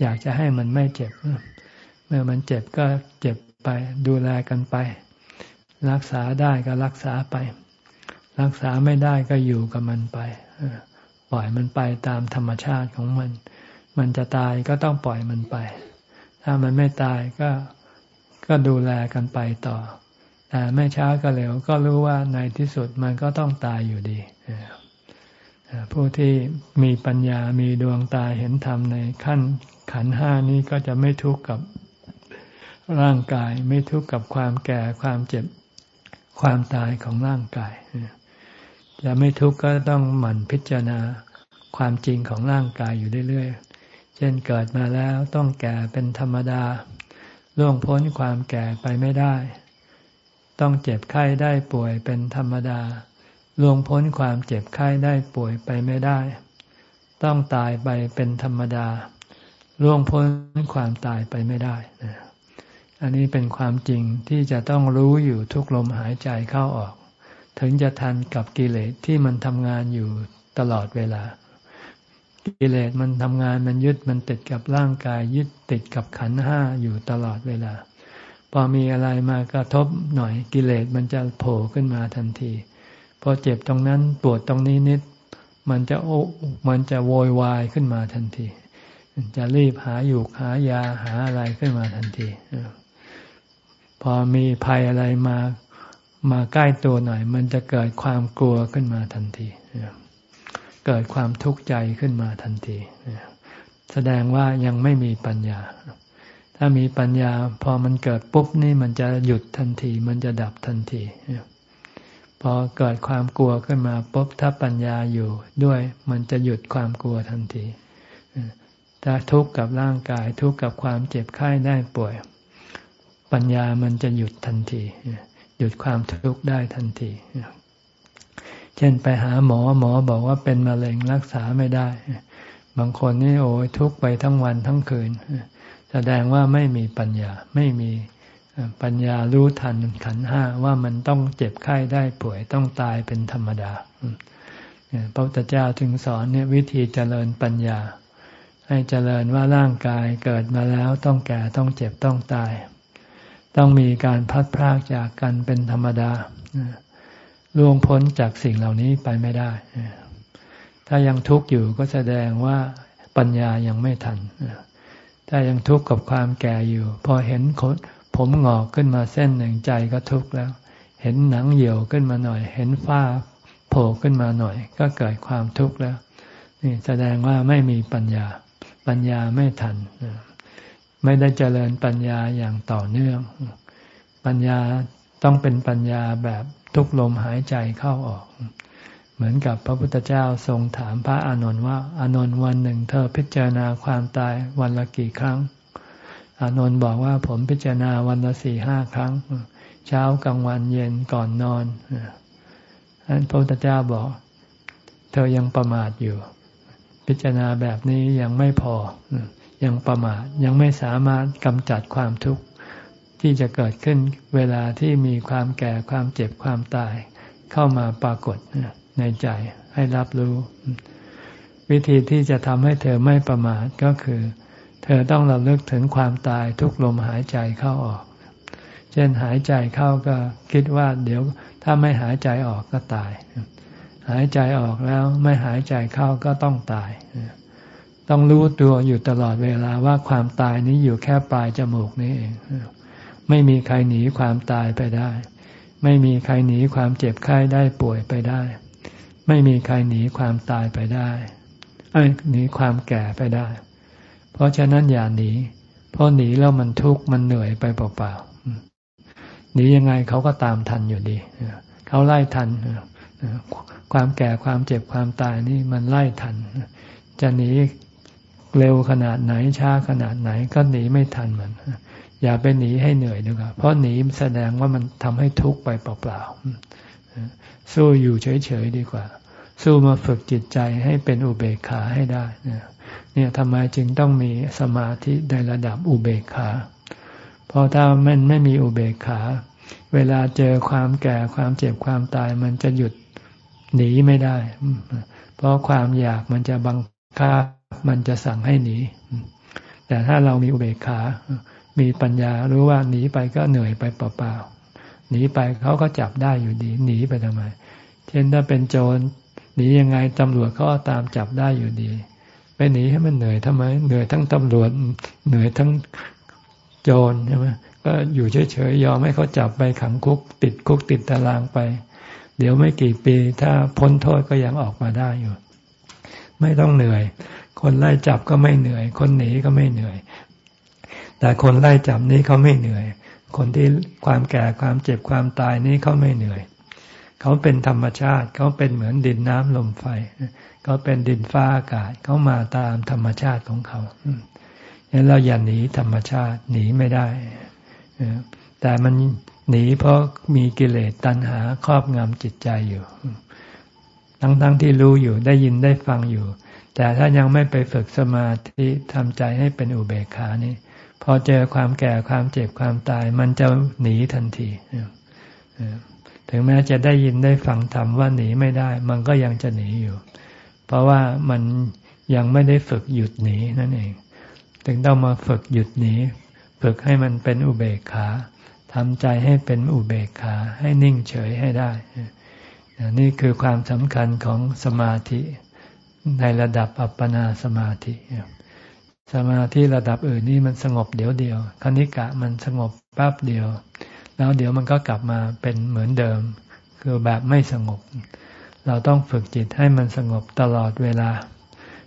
อยากจะให้มันไม่เจ็บ เมื่อมันเจ็บก็เจ็บไปดูแลกันไป รักษาได้ก็รักษาไป รักษาไม่ได้ก็อยู่กับมันไป ปล่อยมันไปตามธรรมชาติของมัน มันจะตายก็ต้องปล่อยมันไป ถ้ามันไม่ตายก็ก็ดูแลกันไปต่อ แต่ไม่ช้าก็เร็วก็รู้ว่าในที่สุดมันก็ต้องตายอยู่ดีผู้ที่มีปัญญามีดวงตาเห็นธรรมในขั้นขันห้านี้ก็จะไม่ทุกข์กับร่างกาย ไม่ทุกข์กับความแก่ความเจ็บความตายของร่างกาย จะไม่ทุกข์ก็ต้องหมั่นพิจารณาความจริงของร่างกายอยู่เรื่อยๆ เช่นเกิดมาแล้วต้องแก่เป็นธรรมดา ล่วงพ้นความแก่ไปไม่ได้ ต้องเจ็บไข้ได้ป่วยเป็นธรรมดา ล่วงพ้นความเจ็บไข้ได้ป่วยไปไม่ได้ ต้องตายไปเป็นธรรมดา ล่วงพ้นความตายไปไม่ได้ อันนี้เป็นความจริงที่จะต้องรู้อยู่ทุกลมหายใจเข้าออก ถึงจะทันกับกิเลสที่มันทำงานอยู่ตลอดเวลา กิเลสมันทำงานมันยึดมันติดกับร่างกาย ยึดติดกับขันห้าอยู่ตลอดเวลา พอมีอะไรมากระทบหน่อยกิเลสมันจะโผล่ขึ้นมาทันทีพอเจ็บตรงนั้นปวดตรงนี้นิด มันจะโอ้มันจะโวยวายขึ้นมาทันทีจะรีบหาอยู่หายาหาอะไรขึ้นมาทันทีพอมีภัยอะไรมา มาใกล้ตัวหน่อย มันจะเกิดความกลัวขึ้นมาทันทีเกิดความทุกข์ใจขึ้นมาทันทีแสดงว่ายังไม่มีปัญญา ถ้ามีปัญญา พอมันเกิดปุ๊บนี่มันจะหยุดทันที มันจะดับทันทีพอเกิดความกลัวขึ้นมาปุ๊บถ้าปัญญาอยู่ด้วย มันจะหยุดความกลัวทันทีถ้าทุกข์กับร่างกาย ทุกข์กับความเจ็บไข้ได้ป่วย ปัญญามันจะหยุดทันที หยุดความทุกข์ได้ทันที เช่นไปหาหมอหมอบอกว่าเป็นมะเร็งรักษาไม่ได้ บางคนนี่โอ้ยทุกข์ไปทั้งวันทั้งคืน แสดงว่าไม่มีปัญญาไม่มีปัญญารู้ทันขันห้าว่ามันต้องเจ็บไข้ได้ป่วยต้องตายเป็นธรรมดาพระพุทธเจ้าถึงสอนเนี่ยวิธีเจริญปัญญา ให้เจริญว่าร่างกายเกิดมาแล้วต้องแก่ต้องเจ็บต้องตาย ต้องมีการพัดพรากจากกันเป็นธรรมดาล่วงพ้นจากสิ่งเหล่านี้ไปไม่ได้ ถ้ายังทุกข์อยู่ก็แสดงว่าปัญญายังไม่ทัน ถ้ายังทุกข์กับความแก่อยู่ พอเห็นขนผมหงอกขึ้นมาเส้นหนึ่งใจก็ทุกข์แล้ว เห็นหนังเหี่ยวขึ้นมาหน่อย เห็นฝ้าโผล่ขึ้นมาหน่อย ก็เกิดความทุกข์แล้ว นี่แสดงว่าไม่มีปัญญา ปัญญาไม่ทัน ไม่ได้เจริญปัญญาอย่างต่อเนื่อง ปัญญาต้องเป็นปัญญาแบบทุกลมหายใจเข้าออก เหมือนกับพระพุทธเจ้าทรงถามพระอานนท์ว่าอานนท์วันหนึ่งเธอพิจารณาความตายวันละกี่ครั้ง อานนท์บอกว่าผมพิจารณาวันละสี่ห้าครั้ง เช้ากลางวันเย็นก่อนนอนอันพระพุทธเจ้าบอก เธอยังประมาทอยู่ พิจารณาแบบนี้ยังไม่พอ ยังประมาทยังไม่สามารถกำจัดความทุกข์ที่จะเกิดขึ้นเวลาที่มีความแก่ความเจ็บความตาย เข้ามาปรากฏในใจให้รับรู้ วิธีที่จะทำให้เธอไม่ประมาทก็คือ เธอต้องระลึกถึงความตายทุกลมหายใจเข้าออก เช่นหายใจเข้าก็คิดว่าเดี๋ยวถ้าไม่หายใจออกก็ตาย หายใจออกแล้วไม่หายใจเข้าก็ต้องตาย ต้องรู้ตัวอยู่ตลอดเวลาว่าความตายนี้อยู่แค่ปลายจมูกนี้เอง ไม่มีใครหนีความตายไปได้ ไม่มีใครหนีความเจ็บไข้ได้ป่วยไปได้ ไม่มีใครหนีความตายไปได้หนีความแก่ไปได้ เพราะฉะนั้นอย่าหนี เพราะหนีแล้วมันทุกข์มันเหนื่อยไปเปล่าๆ หนียังไงเขาก็ตามทันอยู่ดี เขาไล่ทัน ความแก่ความเจ็บความตายนี่มันไล่ทัน จะหนี เร็วขนาดไหนช้าขนาดไหนก็หนีไม่ทันมัน อย่าไปหนีให้เหนื่อยดีกว่าเพราะหนีแสดงว่ามันทำให้ทุกข์ไปเปล่าๆสู้อยู่เฉยๆดีกว่า สู้มาฝึกจิตใจให้เป็นอุเบกขาให้ได้เนี่ยทำไมจึงต้องมีสมาธิในระดับอุเบกขาเพราะถ้ามันไม่มีอุเบกขา เวลาเจอความแก่ความเจ็บความตายมันจะหยุดหนีไม่ได้ เพราะความอยากมันจะบังคับ มันจะสั่งให้หนี แต่ถ้าเรามีอุเบกขา มีปัญญารู้ว่าหนีไปก็เหนื่อยไปเปล่าๆหนีไปเขาก็จับได้อยู่ดี หนีไปทำไม เช่นถ้าเป็นโจรหนียังไงตำรวจเขาตามจับได้อยู่ดี ไปหนีให้มันเหนื่อยทำไม เหนื่อยทั้งตำรวจ เหนื่อยทั้งโจรใช่ไหมก็อยู่เฉยๆยอมให้เขาจับไปขังคุก ติดคุกติดตารางไป เดี๋ยวไม่กี่ปี ถ้าพ้นโทษก็ยังออกมาได้อยู่ ไม่ต้องเหนื่อย คนไล่จับก็ไม่เหนื่อย คนหนีก็ไม่เหนื่อย แต่คนไล่จับนี้เขาไม่เหนื่อย คนที่ความแก่ความเจ็บความตายนี้เขาไม่เหนื่อย เขาเป็นธรรมชาติเขาเป็นเหมือนดินน้ำลมไฟเขาเป็นดินฟ้าอากาศเขามาตามธรรมชาติของเขาดังนั้นเราอย่าหนีธรรมชาติหนีไม่ได้แต่มันหนีเพราะมีกิเลสตัณหาครอบงำจิตใจอยู่ ทั้งๆทที่รู้อยู่ได้ยินได้ฟังอยู่ แต่ถ้ายังไม่ไปฝึกสมาธิทำใจให้เป็นอุเบกขานี่พอเจอความแก่ความเจ็บความตาย มันจะหนีทันทีถึงแม้จะได้ยินได้ฟังธรรมว่าหนีไม่ได้ มันก็ยังจะหนีอยู่ เพราะว่ามันยังไม่ได้ฝึกหยุดหนีนั่นเอง ถึงต้องมาฝึกหยุดหนี ฝึกให้มันเป็นอุเบกขาทำใจให้เป็นอุเบกขาให้นิ่งเฉยให้ได้ นี่คือความสำคัญของสมาธิ ในระดับอัปปนาสมาธิสมาธิระดับอื่นนี่มันสงบเดี๋ยวเดียวคณิกะมันสงบแป๊บเดียว แล้วเดี๋ยวมันก็กลับมาเป็นเหมือนเดิม คือแบบไม่สงบ เราต้องฝึกจิตให้มันสงบตลอดเวลา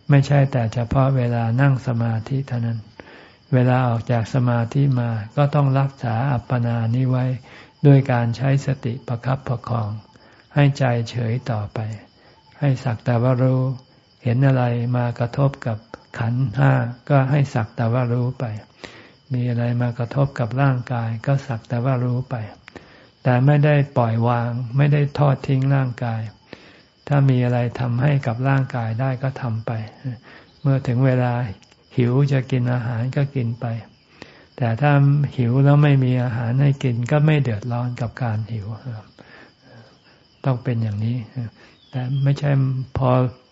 ไม่ใช่แต่เฉพาะเวลานั่งสมาธิเท่านั้น เวลาออกจากสมาธิมาก็ต้องรักษาอัปปนานี้ไว้ ด้วยการใช้สติประครับประคอง ให้ใจเฉยต่อไป ให้สักแต่ว่ารู้ เห็นอะไรมากระทบกับขันห้าก็ให้สักแต่ว่ารู้ไป มีอะไรมากระทบกับร่างกาย ก็สักแต่ว่ารู้ไป แต่ไม่ได้ปล่อยวาง ไม่ได้ทอดทิ้งร่างกาย ถ้ามีอะไรทำให้กับร่างกายได้ก็ทำไป เมื่อถึงเวลาหิวจะกินอาหารก็กินไป แต่ถ้าหิวแล้วไม่มีอาหารให้กินก็ไม่เดือดร้อนกับการหิว ต้องเป็นอย่างนี้ แต่ไม่ใช่พอ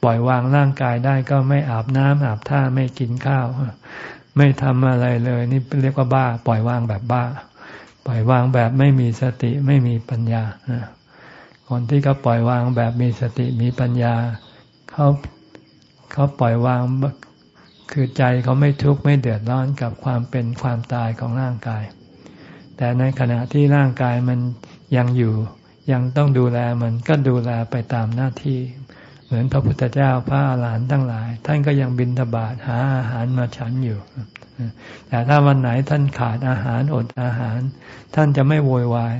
ล่อยวางร่างกายได้ก็ไม่อาบน้ำอาบท่าไม่กินข้าว ไม่ทำอะไรเลย นี่เรียกว่าบ้า ปล่อยวางแบบบ้า ปล่อยวางแบบไม่มีสติไม่มีปัญญาคนที่เขาปล่อยวางแบบมีสติมีปัญญาเขาเขาปล่อยวางคือใจเขาไม่ทุกข์ไม่เดือดร้อนกับความเป็นความตายของร่างกาย แต่ในขณะที่ร่างกายมันยังอยู่ ยังต้องดูแลมันก็ดูแลไปตามหน้าที่ เหมือนพระพุทธเจ้าพระอาหารหันต์ทั้งหลาย ท่านก็ยังบินทบาทหาอาหารมาฉันอยู่แต่ถ้าวันไหนท่านขาดอาหารอดอาหาร ท่านจะไม่โวยวาย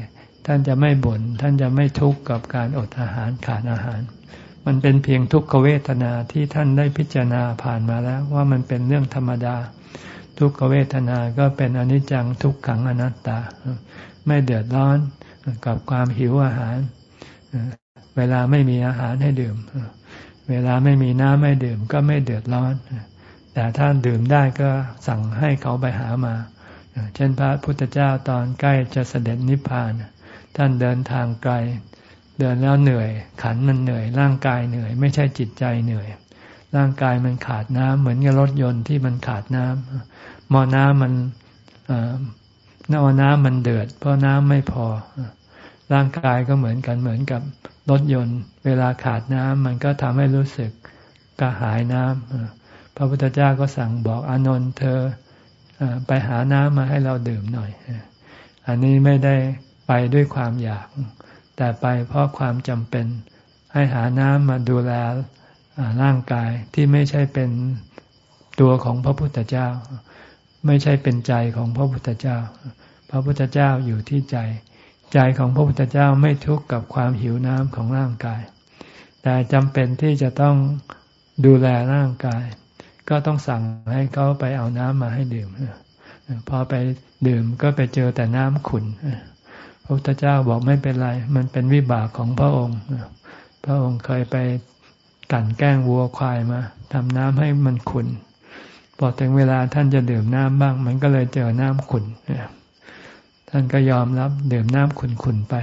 ท่านจะไม่บน่นท่านจะไม่ทุกข์กับการอดอาหารขาดอาหาร มันเป็นเพียงทุกขเวทนาที่ท่านได้พิจารณาผ่านมาแล้วว่ามันเป็นเรื่องธรรมดา ทุกขเวทนาก็เป็นอนิจจังทุกขังอนัตตา ไม่เดือดร้อนกับความหิวอาหารเวลาไม่มีอาหารให้ดื่ม เวลาไม่มีน้ำไม่ดื่มก็ไม่เดือดร้อน แต่ถ้าดื่มได้ก็สั่งให้เขาไปหามา เช่นพระพุทธเจ้าตอนใกล้จะเสด็จนิพพาน ท่านเดินทางไกล เดินแล้วเหนื่อย ขันมันเหนื่อย ร่างกายเหนื่อย ไม่ใช่จิตใจเหนื่อย ร่างกายมันขาดน้ำเหมือนกับรถยนต์ที่มันขาดน้ำมอน้ำมันน้ำน้ำมันเดือด เพราะน้ำไม่พอ ร่างกายก็เหมือนกันเหมือนกับ รถยนต์ เวลาขาดน้ำมันก็ทำให้รู้สึกกระหายน้ำพระพุทธเจ้าก็สั่งบอกอานนท์เธอไปหาน้ำมาให้เราดื่มหน่อย อันนี้ไม่ได้ไปด้วยความอยาก แต่ไปเพราะความจำเป็น ให้หาน้ำมาดูแลร่างกายที่ไม่ใช่เป็นตัวของพระพุทธเจ้า ไม่ใช่เป็นใจของพระพุทธเจ้า พระพุทธเจ้าอยู่ที่ใจ ใจของพระพุทธเจ้าไม่ทุกข์กับความหิวน้ำของร่างกาย แต่จำเป็นที่จะต้องดูแลร่างกาย ก็ต้องสั่งให้เขาไปเอาน้ำมาให้ดื่มพอไปดื่มก็ไปเจอแต่น้ำขุนพระพุทธเจ้าบอกไม่เป็นไร มันเป็นวิบากของพระองค์ พระองค์เคยไปกั่นแกล้งวัวควายมาทำน้ำให้มันขุนพอถึงเวลาท่านจะดื่มน้ำบ้าง มันก็เลยเจอน้ำขุน ท่านก็ยอมรับดื่มน้ำขุนๆไป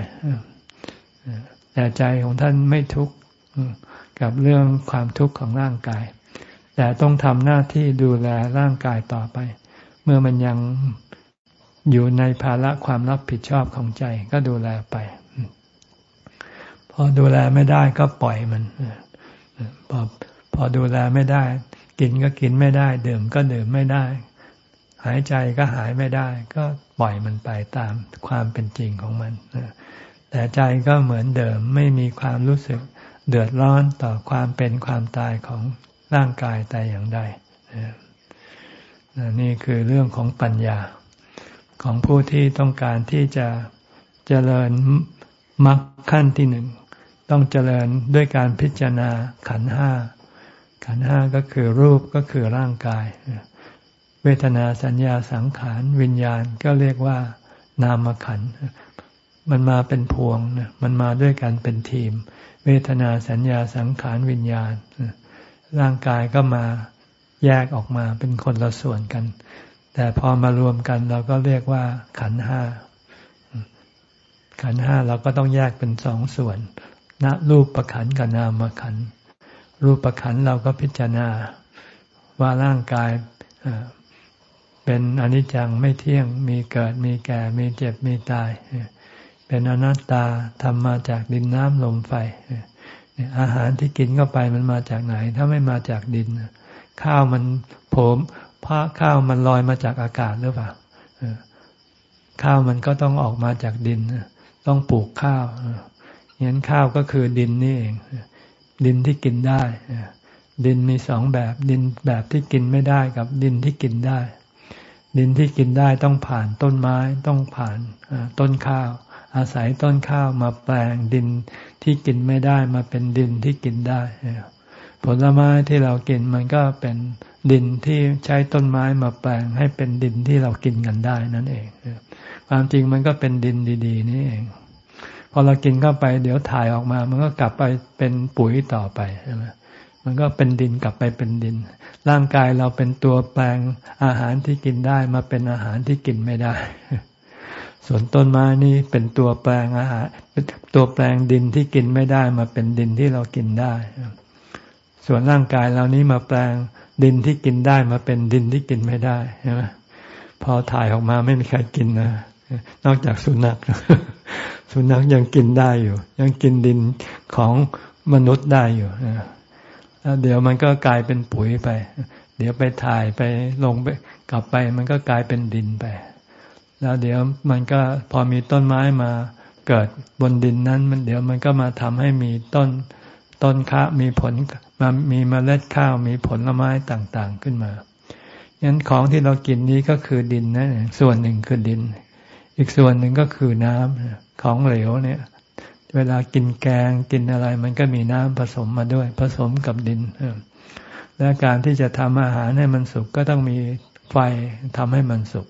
แต่ใจของท่านไม่ทุกข์กับเรื่องความทุกข์ของร่างกาย แต่ต้องทำหน้าที่ดูแลร่างกายต่อไป เมื่อมันยังอยู่ในภาระความรับผิดชอบของใจก็ดูแลไป พอดูแลไม่ได้ก็ปล่อยมันพอพอดูแลไม่ได้ กินก็กินไม่ได้ ดื่มก็ดื่มไม่ได้ หายใจก็หายไม่ได้ ก็ปล่อยมันไปตามความเป็นจริงของมันแต่ใจก็เหมือนเดิมไม่มีความรู้สึกเดือดร้อนต่อความเป็นความตายของร่างกายแต่อย่างใดนี่คือเรื่องของปัญญา ของผู้ที่ต้องการที่จะเจริญมรรคขั้นที่หนึ่ง ต้องเจริญด้วยการพิจารณาขันห้าขันห้าก็คือรูปก็คือร่างกาย เวทนาสัญญาสังขาร วิญญาณก็เรียกว่านามขันมันมาเป็นพวงนะมันมาด้วยกันเป็นทีม เวทนาสัญญาสังขารวิญญาณ ร่างกายก็มาแยกออกมาเป็นคนละส่วนกัน แต่พอมารวมกันเราก็เรียกว่าขันห้า ขันห้าเราก็ต้องแยกเป็นสองส่วนณรูปประขันกับนามขัน รูปประขันเราก็พิจารณาว่าร่างกาย เป็นอนิจจังไม่เที่ยง มีเกิดมีแก่ มีเจ็บมีตาย เป็นอนัตตาทำมาจากดินน้ำลมไฟอาหารที่กินเข้าไปมันมาจากไหน ถ้าไม่มาจากดิน ข้าวมันผมผ้าข้าวมันลอยมาจากอากาศหรือเปล่าข้าวมันก็ต้องออกมาจากดินต้องปลูกข้าวงั้นข้าวก็คือดินนี่เอง ดินที่กินได้ ดินมีสองแบบ ดินแบบที่กินไม่ได้กับดินที่กินได้ ดินที่กินได้ต้องผ่านต้นไม้ต้องผ่านต้นข้าว อาศัยต้นข้าวมาแปลงดินที่กินไม่ได้มาเป็นดินที่กินได้ ผลไม้ที่เรากินมันก็เป็นดินที่ใช้ต้นไม้มาแปลงให้เป็นดินที่เรากินกันได้นั่นเอง ความจริงมันก็เป็นดินดี ๆ นี่เองพอเรากินเข้าไปเดี๋ยวถ่ายออกมา มันก็กลับไปเป็นปุ๋ยต่อไปใช่ไหม มันก็เป็นดินกลับไปเป็นดิน ร่างกายเราเป็นตัวแปลงอาหารที่กินได้มาเป็นอาหารที่กินไม่ได้ ส่วนต้นไม้นี่เป็นตัวแปลงอาหารตัวแปลงดินที่กินไม่ได้มาเป็นดินที่เรากินได้ ส่วนร่างกายเรานี้มาแปลงดินที่กินได้มาเป็นดินที่กินไม่ได้ใช่ไหมพอถ่ายออกมาไม่มีใครกินนะนอกจากสุนัขสุนัขยังกินได้อยู่ ยังกินดินของมนุษย์ได้อยู่ แล้วเดี๋ยวมันก็กลายเป็นปุ๋ยไป เดี๋ยวไปถ่ายไปลงไป กลับไป มันก็กลายเป็นดินไป แล้วเดี๋ยวมันก็พอมีต้นไม้มาเกิดบนดินนั้น มันเดี๋ยวมันก็มาทำให้มีต้นต้นข้ามีผลมามีเมล็ดข้าวมีผลไม้ต่างๆขึ้นมางั้นของที่เรากินนี้ก็คือดินนะส่วนหนึ่งคือดิน อีกส่วนหนึ่งก็คือน้ำของเหลวเนี่ย เวลากินแกงกินอะไร มันก็มีน้ำผสมมาด้วย ผสมกับดินและการที่จะทำอาหารให้มันสุกก็ต้องมีไฟทำให้มันสุก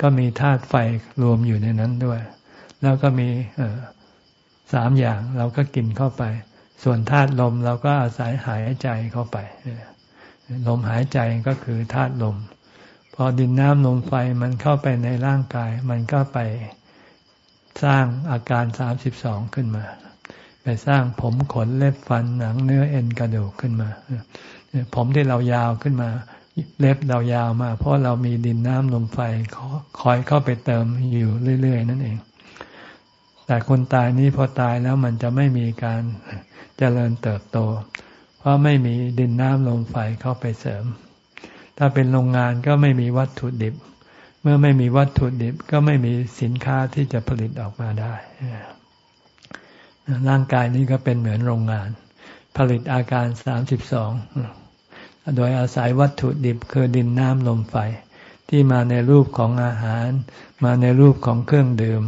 ก็มีธาตุไฟรวมอยู่ในนั้นด้วย แล้วก็มีสามอย่างเราก็กินเข้าไป ส่วนธาตุลมเราก็อาศัยหายใจเข้าไปลมหายใจก็คือธาตุลม พอดินน้ำลมไฟมันเข้าไปในร่างกาย มันก็ไป สร้างอาการสามสิบสองขึ้นมา ไปสร้างผมขนเล็บฟันหนังเนื้อเอ็นกระดูกขึ้นมา ผมที่เรายาวขึ้นมา เล็บเรายาวมา เพราะเรามีดินน้ำลมไฟคอยเข้าไปเติมอยู่เรื่อย ๆ นั่นเอง แต่คนตายนี้พอตายแล้วมันจะไม่มีการเจริญเติบโต เพราะไม่มีดินน้ำลมไฟเข้าไปเสริม ถ้าเป็นโรงงานก็ไม่มีวัตถุดิบ เมื่อไม่มีวัตถุดิบก็ไม่มีสินค้าที่จะผลิตออกมาได้ร่างกายนี้ก็เป็นเหมือนโรงงาน ผลิตอาการสามสิบสองโดยอาศัยวัตถุดิบคือดินน้ำลมไฟ ที่มาในรูปของอาหาร มาในรูปของเครื่องดื่ม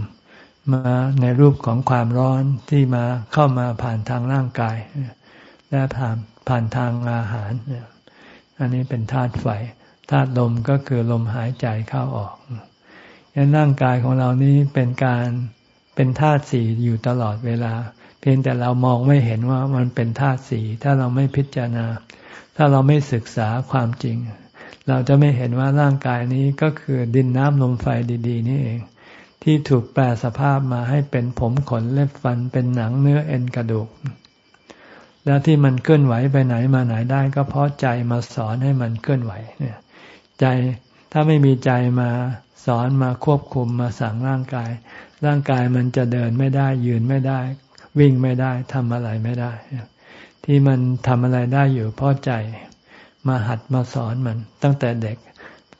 มาในรูปของความร้อนที่มาเข้ามาผ่านทางร่างกาย และผ่านผ่านทางอาหาร อันนี้เป็นธาตุไฟ ธาตุลมก็คือลมหายใจเข้าออกยันร่างกายของเรานี้เป็นการเป็นธาตุสีอยู่ตลอดเวลา เพียงแต่เรามองไม่เห็นว่ามันเป็นธาตุสีถ้าเราไม่พิจารณา ถ้าเราไม่ศึกษาความจริง เราจะไม่เห็นว่าร่างกายนี้ก็คือดินน้ำลมไฟดีๆ นี่เอง ที่ถูกแปลสภาพมาให้เป็นผมขนเล็บฟันเป็นหนังเนื้อเอ็นกระดูก แล้วที่มันเคลื่อนไหวไปไหนมาไหนได้ก็เพราะใจมาสอนให้มันเคลื่อนไหวเนี่ย ใจถ้าไม่มีใจมาสอนมาควบคุมมาสั่งร่างกาย ร่างกายมันจะเดินไม่ได้ ยืนไม่ได้ วิ่งไม่ได้ทำอะไรไม่ได้ ที่มันทำอะไรได้อยู่เพราะใจมาหัดมาสอนมัน ตั้งแต่เด็ก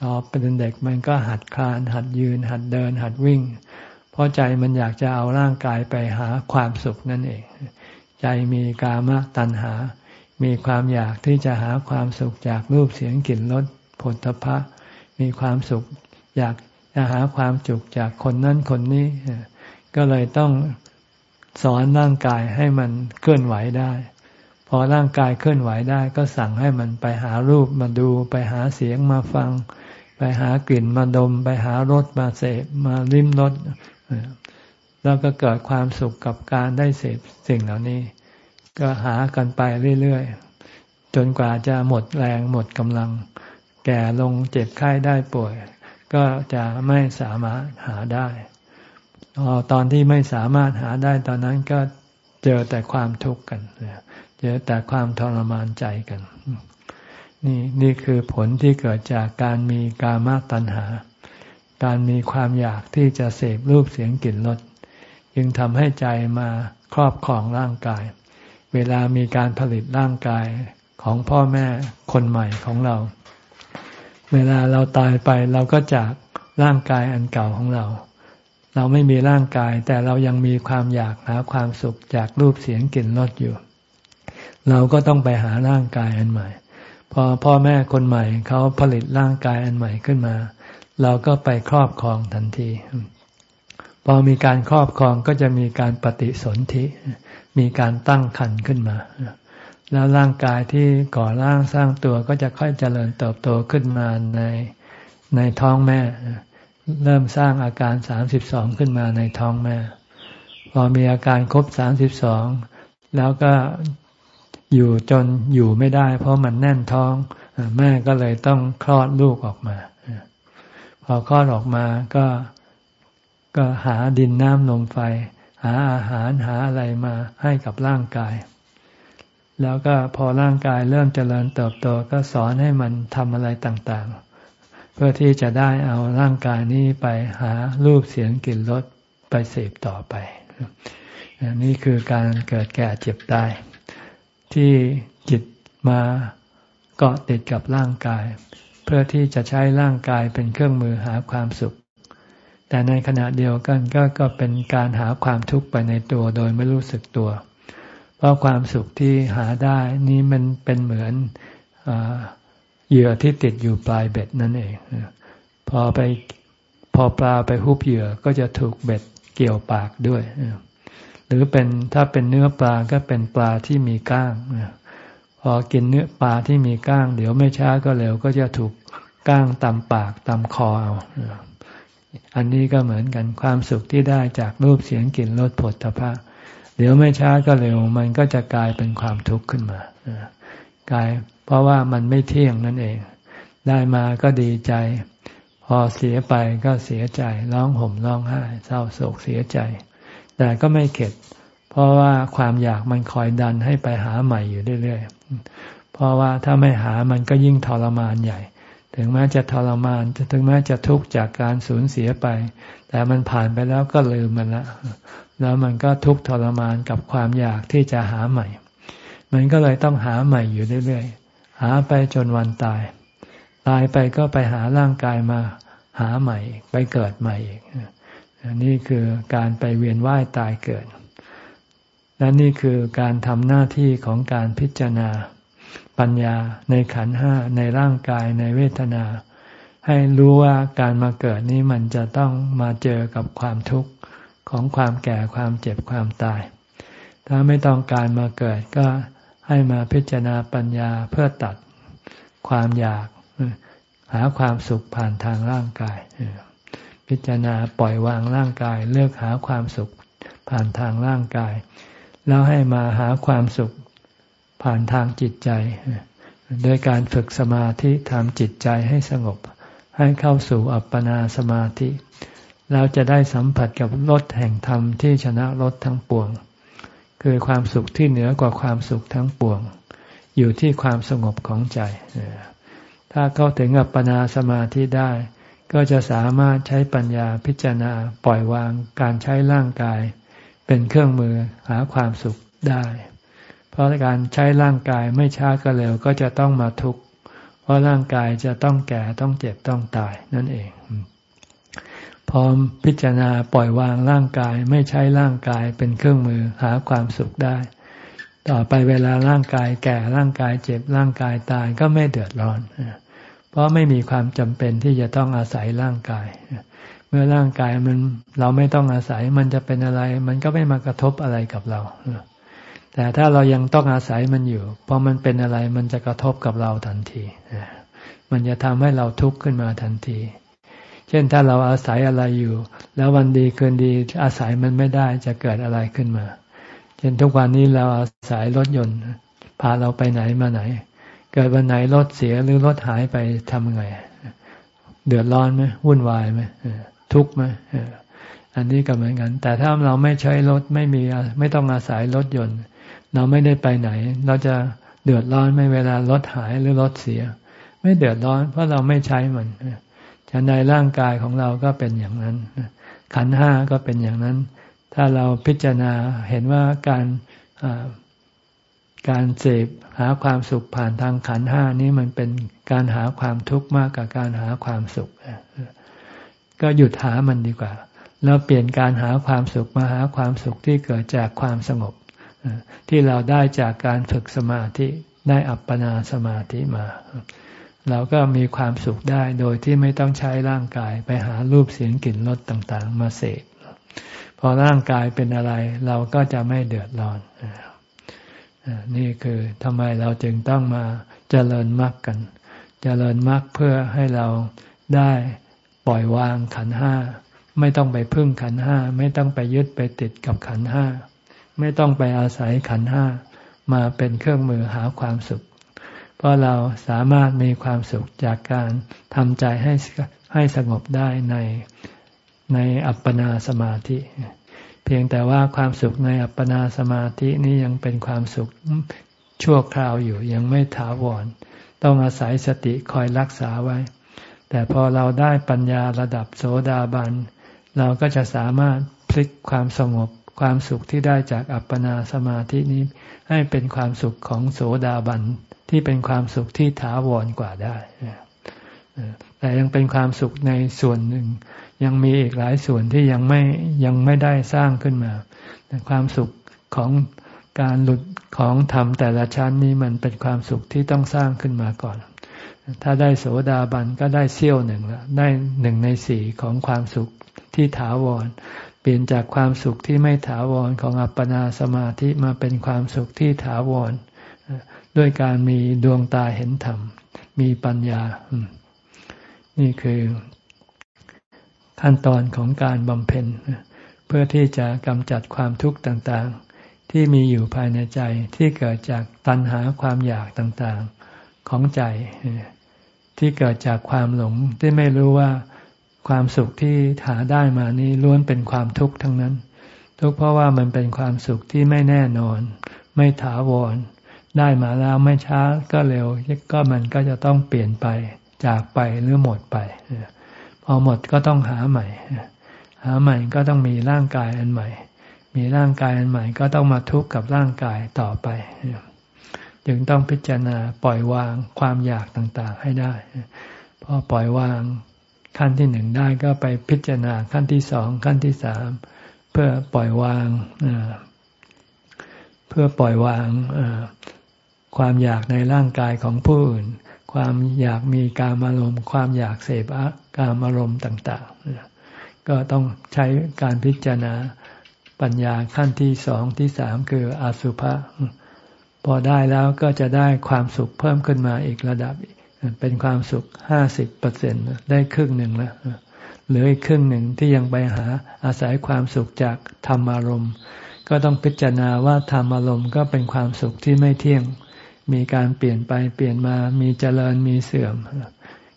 พอเป็นเด็กมันก็หัดคลาน หัดยืน หัดเดิน หัดวิ่ง เพราะใจมันอยากจะเอาร่างกายไปหาความสุขนั่นเอง ใจมีกามตัณหา มีความอยากที่จะหาความสุขจากรูปเสียงกลิ่นรส ผลทพะ มีความสุข อยากจะหาความจุกจากคนนั้นคนนี้ ก็เลยต้องสอนร่างกายให้มันเคลื่อนไหวได้ พอร่างกายเคลื่อนไหวได้ ก็สั่งให้มันไปหารูปมาดูไปหาเสียงมาฟัง ไปหากลิ่นมาดม ไปหารสมาเสพมาลิ้มรสแล้วก็เกิดความสุขกับการได้เสพสิ่งเหล่านี้ ก็หากันไปเรื่อยๆจนกว่าจะหมดแรงหมดกำลัง แก่ลงเจ็บไข้ได้ป่วย ก็จะไม่สามารถหาได้อตอนที่ไม่สามารถหาได้ตอนนั้นก็เจอแต่ความทุกข์กัน เจอแต่ความทรมานใจกัน นี่นี่คือผลที่เกิดจากการมีกามตัณหา การมีความอยากที่จะเสพรูปเสียงกลิ่นรสจึงทำให้ใจมาครอบครองร่างกาย เวลามีการผลิตร่างกายของพ่อแม่คนใหม่ของเรา เวลาเราตายไปเราก็จากร่างกายอันเก่าของเรา เราไม่มีร่างกาย แต่เรายังมีความอยากหาความสุขจากรูปเสียงกลิ่นรสอยู่ เราก็ต้องไปหาร่างกายอันใหม่ พอพ่อแม่คนใหม่เขาผลิตร่างกายอันใหม่ขึ้นมา เราก็ไปครอบครองทันที พอมีการครอบครองก็จะมีการปฏิสนธิ มีการตั้งขันขึ้นมา แล้วร่างกายที่ก่อร่างสร้างตัวก็จะค่อยเจริญเติบโตขึ้นมาในในท้องแม่ เริ่มสร้างอาการสามสิบสองขึ้นมาในท้องแม่ พอมีอาการครบสามสิบสองแล้วก็อยู่จนอยู่ไม่ได้ เพราะมันแน่นท้อง แม่ก็เลยต้องคลอดลูกออกมา พอคลอดออกมาก็ก็หาดินน้ำลมไฟ หาอาหารหาอะไรมาให้กับร่างกาย แล้วก็พอร่างกายเริ่มเจริญเติบโตก็สอนให้มันทำอะไรต่างๆ เพื่อที่จะได้เอาร่างกายนี้ไปหารูปเสียงกลิ่นรสไปเสพต่อไป นี่คือการเกิดแก่เจ็บตาย ที่จิตมาเกาะติดกับร่างกาย เพื่อที่จะใช้ร่างกายเป็นเครื่องมือหาความสุข แต่ในขณะเดียวกันก็ก็เป็นการหาความทุกข์ไปในตัวโดยไม่รู้สึกตัว เพราะความสุขที่หาได้นี้มันเป็นเหมือนเหยื่อที่ติดอยู่ปลายเบ็ดนั่นเองพอไปพอปลาไปฮุบเหยื่อก็จะถูกเบ็ดเกี่ยวปากด้วยหรือเป็นถ้าเป็นเนื้อปลาก็เป็นปลาที่มีก้างพอกินเนื้อปลาที่มีก้าง เดี๋ยวไม่ช้าก็เร็วก็จะถูกก้างตำปากตำคอเอาอันนี้ก็เหมือนกันความสุขที่ได้จากรูปเสียงกลิ่นรสผลตภะ เดี๋ยวไม่ช้าก็เร็ว มันก็จะกลายเป็นความทุกข์ขึ้นมากลายเพราะว่ามันไม่เที่ยงนั่นเอง ได้มาก็ดีใจ พอเสียไปก็เสียใจ ร้องห่มร้องไห้ เศร้าโศกเสียใจ แต่ก็ไม่เข็ด เพราะว่าความอยากมันคอยดันให้ไปหาใหม่อยู่เรื่อยๆ เพราะว่าถ้าไม่หามันก็ยิ่งทรมานใหญ่ ถึงแม้จะทรมาน ถึงแม้จะทุกข์จากการสูญเสียไป แต่มันผ่านไปแล้วก็ลืมมันละ แล้วมันก็ทุกข์ทรมานกับความอยากที่จะหาใหม่ มันก็เลยต้องหาใหม่อยู่เรื่อยๆ หาไปจนวันตาย ตายไปก็ไปหาร่างกายมาหาใหม่ ไปเกิดใหม่อีกนี่คือการไปเวียนว่ายตายเกิด และนี่คือการทำหน้าที่ของการพิจารณา ปัญญาในขันห้าในร่างกายในเวทนา ให้รู้ว่าการมาเกิดนี้มันจะต้องมาเจอกับความทุกข์ ของความแก่ความเจ็บความตาย ถ้าไม่ต้องการมาเกิดก็ให้มาพิจารณาปัญญาเพื่อตัดความอยาก หาความสุขผ่านทางร่างกาย พิจารณาปล่อยวางร่างกาย เลือกหาความสุขผ่านทางร่างกาย แล้วให้มาหาความสุขผ่านทางจิตใจโดยการฝึกสมาธิทำจิตใจให้สงบ ให้เข้าสู่อัปปนาสมาธิ เราจะได้สัมผัสกับรสแห่งธรรมที่ชนะรสทั้งปวง คือความสุขที่เหนือกว่าความสุขทั้งปวง อยู่ที่ความสงบของใจ ถ้าเข้าถึงอัปปนาสมาธิได้ ก็จะสามารถใช้ปัญญาพิจารณาปล่อยวางการใช้ร่างกาย เป็นเครื่องมือหาความสุขได้ เพราะการใช้ร่างกายไม่ช้าก็เร็วก็จะต้องมาทุกข์เพราะร่างกายจะต้องแก่ต้องเจ็บต้องตายนั่นเอง ร้อมพิจารณาปล่อยวางร่างกาย ไม่ใช้ร่างกายเป็นเครื่องมือหาความสุขได้ ต่อไปเวลาร่างกายแก่ร่างกายเจ็บร่างกายตายก็ไม่เดือดร้อน เพราะไม่มีความจำเป็นที่จะต้องอาศัยร่างกาย เมื่อร่างกายมันเราไม่ต้องอาศัยมันจะเป็นอะไร มันก็ไม่มากระทบอะไรกับเราแต่ถ้าเรายังต้องอาศัยมันอยู่พอมันเป็นอะไรมันจะกระทบกับเราทันที มันจะทำให้เราทุกข์ขึ้นมาทันที เช่นถ้าเราอาศัยอะไรอยู่ แล้ววันดีคืนดีอาศัยมันไม่ได้จะเกิดอะไรขึ้นมา เช่นทุกวันนี้เราอาศัยรถยนต์ พาเราไปไหนมาไหน เกิดวันไหนรถเสียหรือรถหายไปทำไง เดือดร้อนไหมวุ่นวายไหมทุกข์ไหมอันนี้ก็เหมือนกัน แต่ถ้าเราไม่ใช้รถไม่มีไม่ต้องอาศัยรถยนต์ เราไม่ได้ไปไหน เราจะเดือดร้อนไม่เวลารถหายหรือรถเสีย ไม่เดือดร้อนเพราะเราไม่ใช้มัน ฉันใดร่างกายของเราก็เป็นอย่างนั้น ขันห้าก็เป็นอย่างนั้น ถ้าเราพิจารณาเห็นว่าการการเสพหาความสุขผ่านทางขันห้านี้มันเป็นการหาความทุกข์มากกว่าการหาความสุข ก็หยุดหามันดีกว่า แล้วเปลี่ยนการหาความสุขมาหาความสุขที่เกิดจากความสงบ ที่เราได้จากการฝึกสมาธิได้อัปปนาสมาธิมา เราก็มีความสุขได้โดยที่ไม่ต้องใช้ร่างกายไปหารูปเสียงกลิ่นรสต่างๆ มาเสพพอร่างกายเป็นอะไร เราก็จะไม่เดือดร้อน นี่คือทำไมเราจึงต้องมาเจริญมรรคกัน เจริญมรรคเพื่อให้เราได้ปล่อยวางขันห้า ไม่ต้องไปพึ่งขันห้า ไม่ต้องไปยึดไปติดกับขันห้า ไม่ต้องไปอาศัยขันห้า มาเป็นเครื่องมือหาความสุข เพราะเราสามารถมีความสุขจากการทำใจให้ให้สงบได้ในในอัปปนาสมาธิ เพียงแต่ว่าความสุขในอัปปนาสมาธินี้ยังเป็นความสุขชั่วคราวอยู่ยังไม่ถาวร ต้องอาศัยสติคอยรักษาไว้ แต่พอเราได้ปัญญาระดับโสดาบัน เราก็จะสามารถพลิกความสงบความสุขที่ได้จากอัปปนาสมาธินี้ ให้เป็นความสุขของโสดาบัน ที่เป็นความสุขที่ถาวรกว่าได้แต่ยังเป็นความสุขในส่วนหนึ่ง ยังมีอีกหลายส่วนที่ยังไม่ยังไม่ได้สร้างขึ้นมา แต่ความสุขของการหลุดของธรรมแต่ละชั้นนี้มันเป็นความสุขที่ต้องสร้างขึ้นมาก่อน ถ้าได้โสดาบันก็ได้เสี้ยวหนึ่งละได้หนึ่งในสี่ของความสุขที่ถาวร เปลี่ยนจากความสุขที่ไม่ถาวรของอัปปนาสมาธิมาเป็นความสุขที่ถาวร ด้วยการมีดวงตาเห็นธรรม มีปัญญา นี่คือขั้นตอนของการบำเพ็ญ เพื่อที่จะกำจัดความทุกข์ต่างๆ ที่มีอยู่ภายในใจที่เกิดจากตัณหาความอยากต่างๆของใจ ที่เกิดจากความหลงที่ไม่รู้ว่าความสุขที่หาได้มานี้ล้วนเป็นความทุกข์ทั้งนั้น ทุกเพราะว่ามันเป็นความสุขที่ไม่แน่นอน ไม่ถาวร ได้มาแล้วไม่ช้าก็เร็วก็มันก็จะต้องเปลี่ยนไป จากไปหรือหมดไป พอหมดก็ต้องหาใหม่ หาใหม่ก็ต้องมีร่างกายอันใหม่ มีร่างกายอันใหม่ก็ต้องมาทุกข์กับร่างกายต่อไป จึงต้องพิจารณาปล่อยวางความอยากต่างๆให้ได้ พอปล่อยวางขั้นที่หนึ่งได้ก็ไปพิจารณาขั้นที่สองขั้นที่สามเพื่อปล่อยวางเพื่อปล่อยวาง ความอยากในร่างกายของผู้อื่น ความอยากมีการอารมณ์ ความอยากเสพการอารมณ์ต่างๆ ก็ต้องใช้การพิจารณาปัญญาขั้นที่สองที่สามคืออสุภะพอได้แล้วก็จะได้ความสุขเพิ่มขึ้นมาอีกระดับ เป็นความสุขห้าสิบเปอร์เซ็นได้ครึ่งหนึ่งแล้วเหลืออีกครึ่งหนึ่งที่ยังไปหาอาศัยความสุขจากธรรมอารมณ์ ก็ต้องพิจารณาว่าธรรมอารมณ์ก็เป็นความสุขที่ไม่เที่ยง มีการเปลี่ยนไปเปลี่ยนมามีเจริญมีเสื่อม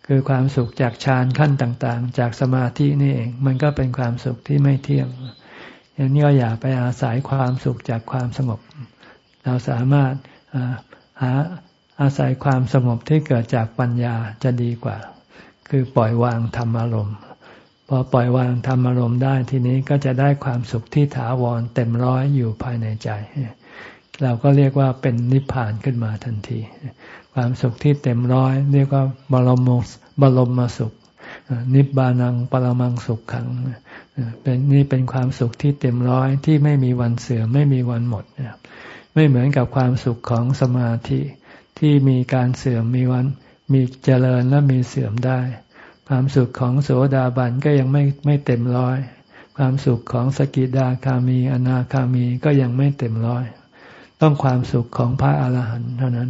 คือความสุขจากฌานขั้นต่างๆ จากสมาธินี่เอง มันก็เป็นความสุขที่ไม่เที่ยงอย่างนี้ก็อย่าไปอาศัยความสุขจากความสงบ เราสามารถหาอาศัยความสงบที่เกิดจากปัญญาจะดีกว่า คือปล่อยวางธรรมอารมณ์ พอปล่อยวางธรรมอารมณ์ได้ทีนี้ก็จะได้ความสุขที่ถาวรเต็มร้อยอยู่ภายในใจ เราก็เรียกว่าเป็นนิพพานขึ้นมาทันที ความสุขที่เต็มร้อย เรียกว่าบรมบรมมาสุข นิบานังปรมังสุขขังเป็นนี่เป็นความสุขที่เต็มร้อยที่ไม่มีวันเสือ่อมไม่มีวันหมดไม่เหมือนกับความสุขของสมาธิที่มีการเสื่อมมีวันมีเจริญและมีเสื่อมได้ ความสุขของโสดาบันก็ยังไม่ไม่เต็มร้อย ความสุขของสกิดาคามี อนาคามีก็ยังไม่เต็มร้อย ต้องความสุขของพระอาหารหันต์เท่านั้น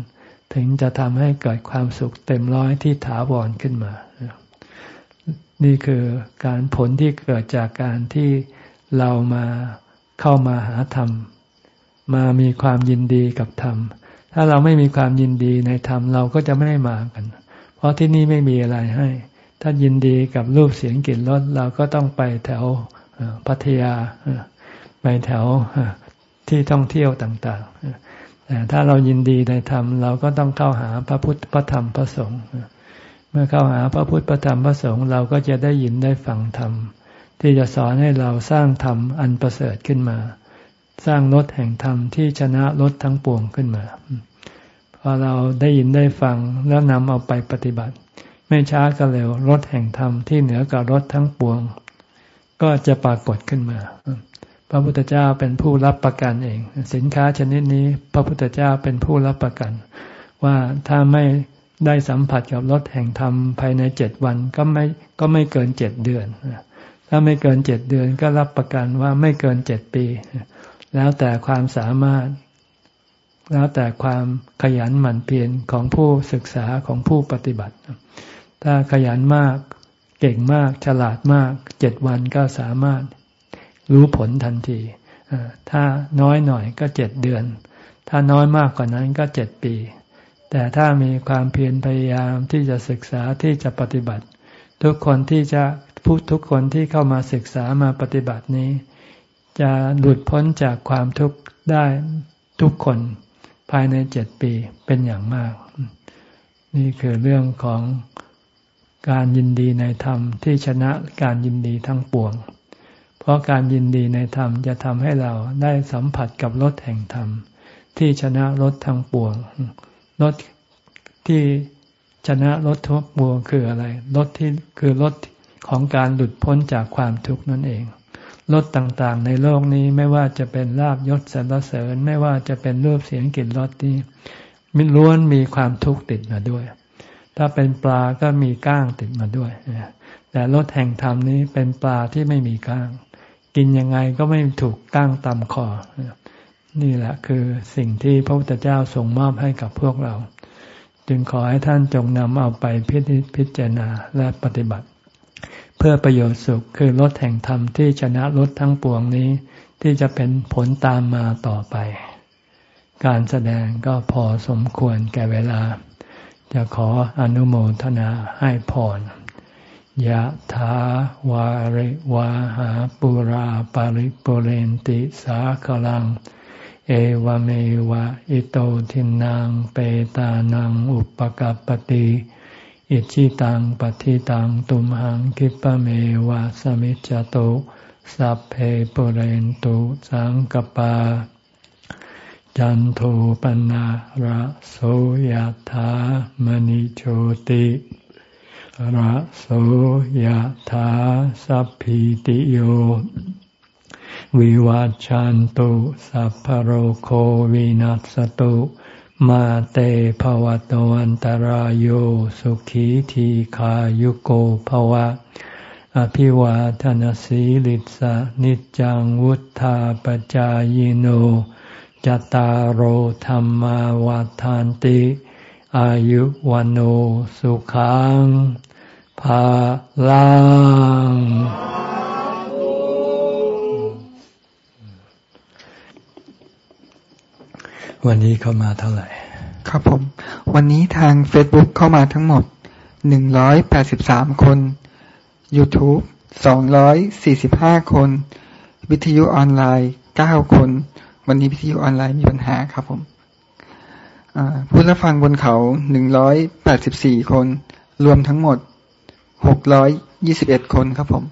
ถึงจะทำให้เกิดความสุขเต็มร้อยที่ถาวรขึ้นมา นี่คือการผลที่เกิดจากการที่เรามาเข้ามาหาธรรม มามีความยินดีกับธรรม ถ้าเราไม่มีความยินดีในธรรมเราก็จะไม่ได้มากัน เพราะที่นี่ไม่มีอะไรให้ ถ้ายินดีกับรูปเสียงกลิ่นรสเราก็ต้องไปแถวพัทยาไปแถว ที่ท่องเที่ยวต่างๆแต่ถ้าเรายินดีในธรรมเราก็ต้องเข้าหาพระพุทธพระธรรมพระสงฆ์เมื่อเข้าหาพระพุทธพระธรรมพระสงฆ์เราก็จะได้ยินได้ฟังธรรม ที่จะสอนให้เราสร้างธรรมอันประเสริฐขึ้นมา สร้างรถแห่งธรรมที่ชนะรถทั้งปวงขึ้นมาพอเราได้ยินได้ฟังแล้วนำเอาไปปฏิบัติ ไม่ช้าก็เร็วรถแห่งธรรมที่เหนือกับรถทั้งปวง ก็จะปรากฏขึ้นมา พระพุทธเจ้าเป็นผู้รับประกันเอง สินค้าชนิดนี้พระพุทธเจ้าเป็นผู้รับประกัน ว่าถ้าไม่ได้สัมผัสกับรถแห่งธรรมภายในเจ็ดวันก็ไม่ก็ไม่เกินเจ็ดเดือน ถ้าไม่เกินเจ็ดเดือนก็รับประกันว่าไม่เกินเจ็ดปี แล้วแต่ความสามารถ แล้วแต่ความขยันหมั่นเพียรของผู้ศึกษาของผู้ปฏิบัติ ถ้าขยันมากเก่งมากฉลาดมากเจ็ดวันก็สามารถ รู้ผลทันที ถ้าน้อยหน่อยก็เจ็ดเดือน ถ้าน้อยมากกว่านั้นก็เจ็ดปี แต่ถ้ามีความเพียรพยายามที่จะศึกษาที่จะปฏิบัติ ทุกคนที่จะพูดทุกคนที่เข้ามาศึกษามาปฏิบัตินี้ จะหลุดพ้นจากความทุกข์ได้ทุกคนภายในเจ็ดปีเป็นอย่างมาก นี่คือเรื่องของการยินดีในธรรมที่ชนะการยินดีทั้งปวง เพราะการยินดีในธรรมจะทำให้เราได้สัมผัสกับรถแห่งธรรม ที่ชนะรถทางปวงรถที่ชนะรถทุกปวงคืออะไรรถที่คือรถของการหลุดพ้นจากความทุกข์นั่นเองรถต่างๆ ในโลกนี้ไม่ว่าจะเป็นลาบยศสรรเสริญ ไม่ว่าจะเป็นรูปเสียงกลิ่นรสนี้มิล้วนมีความทุกข์ติดมาด้วย ถ้าเป็นปลาก็มีก้างติดมาด้วยแต่รถแห่งธรรมนี้เป็นปลาที่ไม่มีก้าง กินยังไงก็ไม่ถูกก้างตำคอ นี่แหละคือสิ่งที่พระพุทธเจ้าส่งมอบให้กับพวกเรา จึงขอให้ท่านจงนำเอาไปพิพจารณาและปฏิบัติ เพื่อประโยชน์สุขคือลดแห่งธรรมที่ชนะลดทั้งปวงนี้ ที่จะเป็นผลตามมาต่อไป การแสดงก็พอสมควรแก่เวลา จะขออนุโมทนาให้พร ยะถาวาริวาหาปุราปาริปุเรนติสาคลัง เอวเมวะอิโตทินังเปตานังอุปกัปติอิชิตังปฏิตังตุมหังคิปะเมวะสมิจจโตสัพเพปุเรนตุสังกปา จันโทปนะระโสยถามณิโชติ ระโสยถาสัพพิติโย วิวัจจันตุสัพพโรโควินัสตุมาเตภวะตวันตารโยสุขีทีขายุโกภวะ อภิวาทนสีลิสานิจังวุธาปจายโนจตารโหธรรมวาทานติ อายุวันโอสุขัง พาลังวันนี้เข้ามาเท่าไหร่ ครับผม วันนี้ทาง Facebook เข้ามาทั้งหมด 183 คน YouTube 245 คน วิทยุออนไลน์ 9 คน วันนี้วิทยุออนไลน์มีปัญหาครับผมผู้รับฟังบนเขา 184 คน รวมทั้งหมด หกร้อยยี่สิบเอ็ดคนครับผม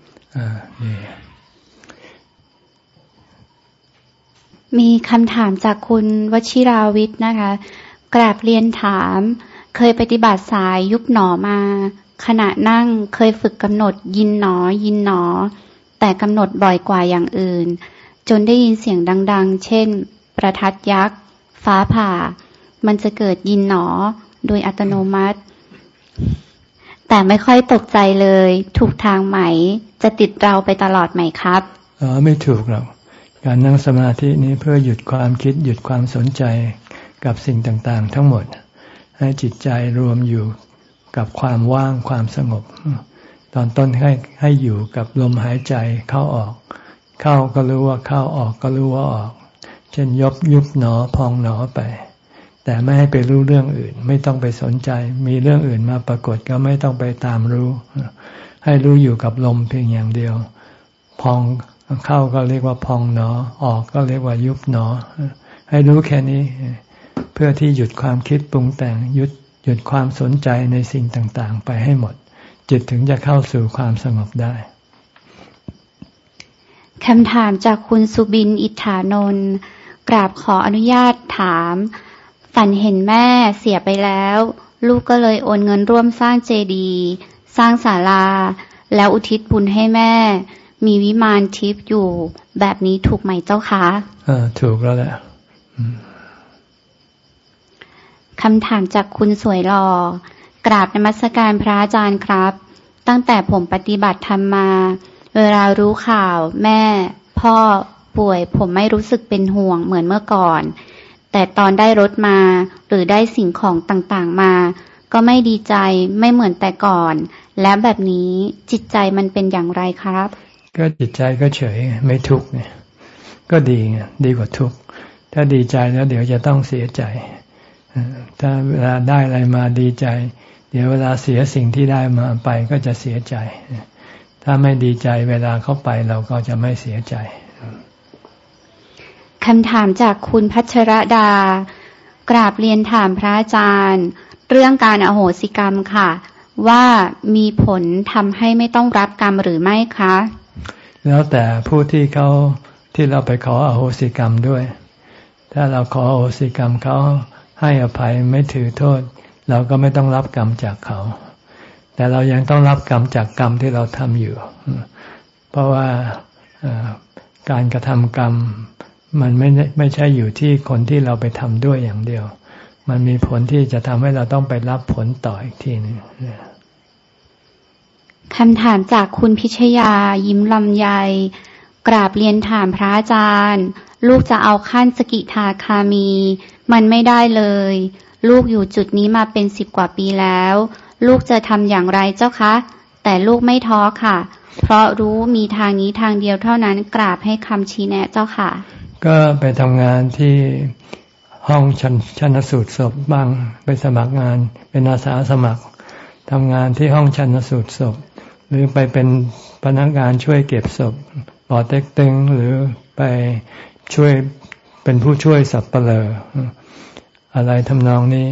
มีคำถามจากคุณวชิราวิทย์นะคะ กราบเรียนถาม เคยปฏิบัติสายยุบหนอมา ขณะนั่งเคยฝึกกำหนดยินหนอ ยินหนอ แต่กำหนดบ่อยกว่าอย่างอื่น จนได้ยินเสียงดัง ๆ เช่น ประทัดยักษ์ ฟ้าผ่า มันจะเกิดยินหนอ โดยอัตโนมัติ แต่ไม่ค่อยตกใจเลย ถูกทางไหม จะติดเราไปตลอดไหมครับอ๋อไม่ถูกหรอกการนั่งสมาธินี้เพื่อหยุดความคิดหยุดความสนใจกับสิ่งต่างๆ ทั้งหมด ให้จิตใจรวมอยู่กับความว่างความสงบ ตอนต้นให้ให้อยู่กับลมหายใจเข้าออก เข้าก็รู้ว่าเข้าออกก็รู้ว่าออก เช่นยบยุบหนอพองหนอไป แต่ไม่ให้ไปรู้เรื่องอื่น ไม่ต้องไปสนใจ มีเรื่องอื่นมาปรากฏก็ไม่ต้องไปตามรู้ ให้รู้อยู่กับลมเพียงอย่างเดียว พองเข้าก็เรียกว่าพองหนอ ออกก็เรียกว่ายุบหนอ ให้รู้แค่นี้ เพื่อที่หยุดความคิดปรุงแต่งหยุดหยุดความสนใจในสิ่งต่างๆ ไปให้หมด จิตถึงจะเข้าสู่ความสงบได้คำถามจากคุณสุบินอิทธานนท์กราบขออนุญาตถาม ฝันเห็นแม่เสียไปแล้ว ลูกก็เลยโอนเงินร่วมสร้างเจดีย์สร้างศาลา แล้วอุทิศบุญให้แม่ มีวิมานทิพย์อยู่ แบบนี้ถูกไหมเจ้าคะอ่าถูกแล้วแหละคำถามจากคุณสวยหลอกราบนมัสการพระอาจารย์ครับ ตั้งแต่ผมปฏิบัติธรรมมา เวลารู้ข่าว แม่ พ่อป่วย ผมไม่รู้สึกเป็นห่วงเหมือนเมื่อก่อน แต่ตอนได้รถมา หรือได้สิ่งของต่างๆมา ก็ไม่ดีใจไม่เหมือนแต่ก่อน แล้วแบบนี้จิตใจมันเป็นอย่างไรครับ ก็จิตใจก็เฉยไม่ทุกข์เนี่ย ก็ดีไงดีกว่าทุกข์ถ้าดีใจแล้วเดี๋ยวจะต้องเสียใจถ้าเวลาได้อะไรมาดีใจ เดี๋ยวเวลาเสียสิ่งที่ได้มาไปก็จะเสียใจ ถ้าไม่ดีใจเวลาเขาไปเราก็จะไม่เสียใจ คำถามจากคุณพัชรดา กราบเรียนถามพระอาจารย์ เรื่องการอโหสิกรรมค่ะ ว่ามีผลทำให้ไม่ต้องรับกรรมหรือไม่คะ แล้วแต่ผู้ที่เขาที่เราไปขออโหสิกรรมด้วย ถ้าเราขออโหสิกรรมเขาให้อภัยไม่ถือโทษ เราก็ไม่ต้องรับกรรมจากเขา แต่เรายังต้องรับกรรมจากกรรมที่เราทำอยู่ เพราะว่าการกระทำกรรม มันไม่ไม่ใช่อยู่ที่คนที่เราไปทำด้วยอย่างเดียว มันมีผลที่จะทำให้เราต้องไปรับผลต่ออีกทีนึงคำถามจากคุณพิชยา ยิ้มลำไยกราบเรียนถามพระอาจารย์ ลูกจะเอาขั้นสกิทาคามี มันไม่ได้เลย ลูกอยู่จุดนี้มาเป็นสิบกว่าปีแล้ว ลูกจะทำอย่างไรเจ้าคะ แต่ลูกไม่ท้อค่ะ เพราะรู้มีทางนี้ทางเดียวเท่านั้นกราบให้คำชี้แนะเจ้าค่ะ ก็ไปทำงานที่ห้องชันชนสูตรศพบ้างไปสมัครงานเป็นอาสาสมัครทำงานที่ห้องชันสูตรศพ หรือไปเป็นพนักงานช่วยเก็บศพปอเต็กตึงหรือไปช่วยเป็นผู้ช่วยสับเปลออะไรทำนองนี้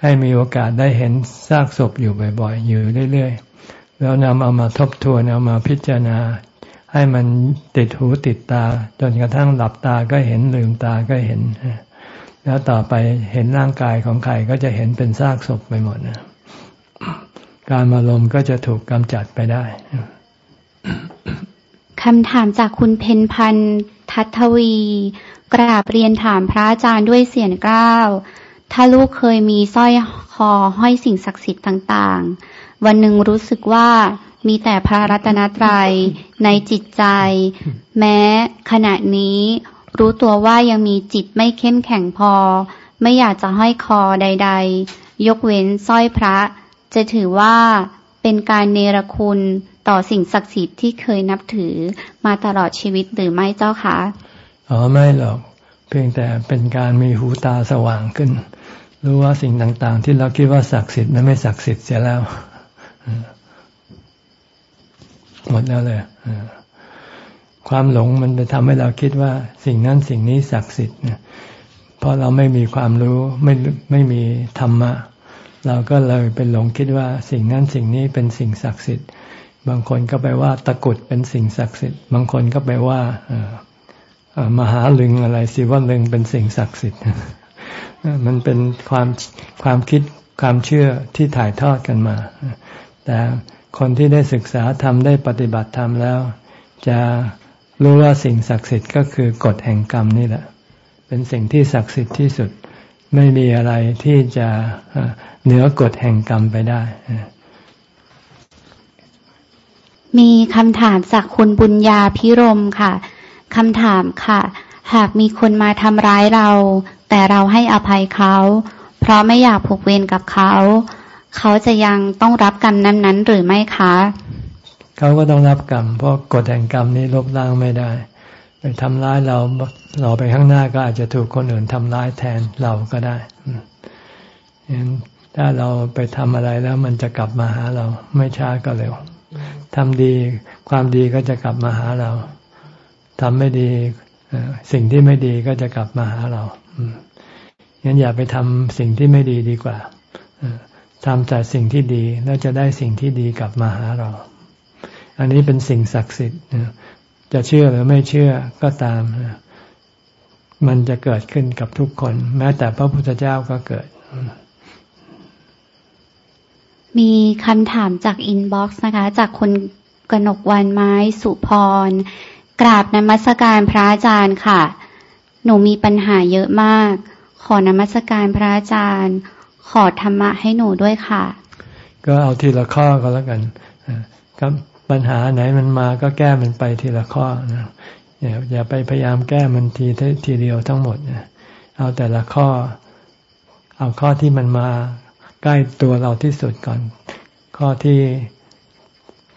ให้มีโอกาสได้เห็นซากศพอยู่บ่อย ๆ อยู่เรื่อยๆ แล้วนำเอามาทบทวนเอามาพิจารณา ให้มันติดหูติดตา จนกระทั่งหลับตาก็เห็นลืมตาก็เห็น แล้วต่อไปเห็นร่างกายของใครก็จะเห็นเป็นซากศพไปหมดนะการมาลมก็จะถูกกำจัดไปได้คำถามจากคุณเพนพันทัทวี กราบเรียนถามพระอาจารย์ด้วยเสียงกล้าว ถ้าลูกเคยมีสร้อยคอห้อยสิ่งศักดิ์สิทธิ์ต่าง ๆ วันหนึ่งรู้สึกว่า มีแต่พระรัตนตรัยในจิตใจ แม้ขณะนี้รู้ตัวว่ายังมีจิตไม่เข้มแข็งพอ ไม่อยากจะห้อยคอใด ๆ ยกเว้นสร้อยพระ จะถือว่าเป็นการเนรคุณต่อสิ่งศักดิ์สิทธิ์ที่เคยนับถือมาตลอดชีวิตหรือไม่เจ้าคะอ๋อไม่หรอกเพียงแต่เป็นการมีหูตาสว่างขึ้น รู้ว่าสิ่งต่างๆ ที่เราคิดว่าศักดิ์สิทธิ์มันไม่ศักดิ์สิทธิ์เสียแล้ว หมดแล้วเลยความหลงมันไปทำให้เราคิดว่า สิ่งนั้นสิ่งนี้ศักดิ์สิทธิ์เพราะเราไม่มีความรู้ไม่ไม่มีธรรมะ เราก็เลยเป็นหลงคิดว่า สิ่งนั้นสิ่งนี้เป็นสิ่งศักดิ์สิทธิ์ บางคนก็ไปว่าตะกุดเป็นสิ่งศักดิ์สิทธิ์ บางคนก็ไปว่ามหาลึงอะไรสิว่าลึงเป็นสิ่งศักดิ์สิทธิ์มันเป็นความความคิดความเชื่อที่ถ่ายทอดกันมา แต่ คนที่ได้ศึกษาทำได้ปฏิบัติธรรมแล้ว จะรู้ว่าสิ่งศักดิ์สิทธิ์ก็คือกฎแห่งกรรมนี่แหละ เป็นสิ่งที่ศักดิ์สิทธิ์ที่สุด ไม่มีอะไรที่จะเหนือกฎแห่งกรรมไปได้ มีคำถามจากคุณบุญญาพิรมค่ะคำถามค่ะ หากมีคนมาทำร้ายเรา แต่เราให้อภัยเขา เพราะไม่อยากผูกเวรกับเขา เขาจะยังต้องรับกรรมนั้น ๆ หรือไม่คะ เขาก็ต้องรับกรรม เพราะกฎแห่งกรรมนี้ลบล้างไม่ได้ ไปทำร้ายเราเราไปข้างหน้าก็อาจจะถูกคนอื่นทำร้ายแทนเราก็ได้ถ้าเราไปทำอะไรแล้วมันจะกลับมาหาเราไม่ช้าก็เร็วทำดีความดีก็จะกลับมาหาเราทำไม่ดีสิ่งที่ไม่ดีก็จะกลับมาหาเรางั้นอย่าไปทำสิ่งที่ไม่ดีดีกว่า ทำแต่สิ่งที่ดีแล้วจะได้สิ่งที่ดีกลับมาหาเรา อันนี้เป็นสิ่งศักดิ์สิทธิ์จะเชื่อหรือไม่เชื่อก็ตาม มันจะเกิดขึ้นกับทุกคน แม้แต่พระพุทธเจ้าก็เกิด มีคำถามจากอินบ็อกซ์นะคะ จากคนกนกวันไม้สุพร กราบนมัสการพระอาจารย์ค่ะ หนูมีปัญหาเยอะมาก ขอนมัสการพระอาจารย์ ขอธรรมะให้หนูด้วยค่ะ ก็เอาทีละข้อก็แล้วกันกับปัญหาไหนมันมาก็แก้มันไปทีละข้อนะอย่าอย่าไปพยายามแก้มันทีทีเดียวทั้งหมดนะเอาแต่ละข้อ เอาข้อที่มันมาใกล้ตัวเราที่สุดก่อน ข้อที่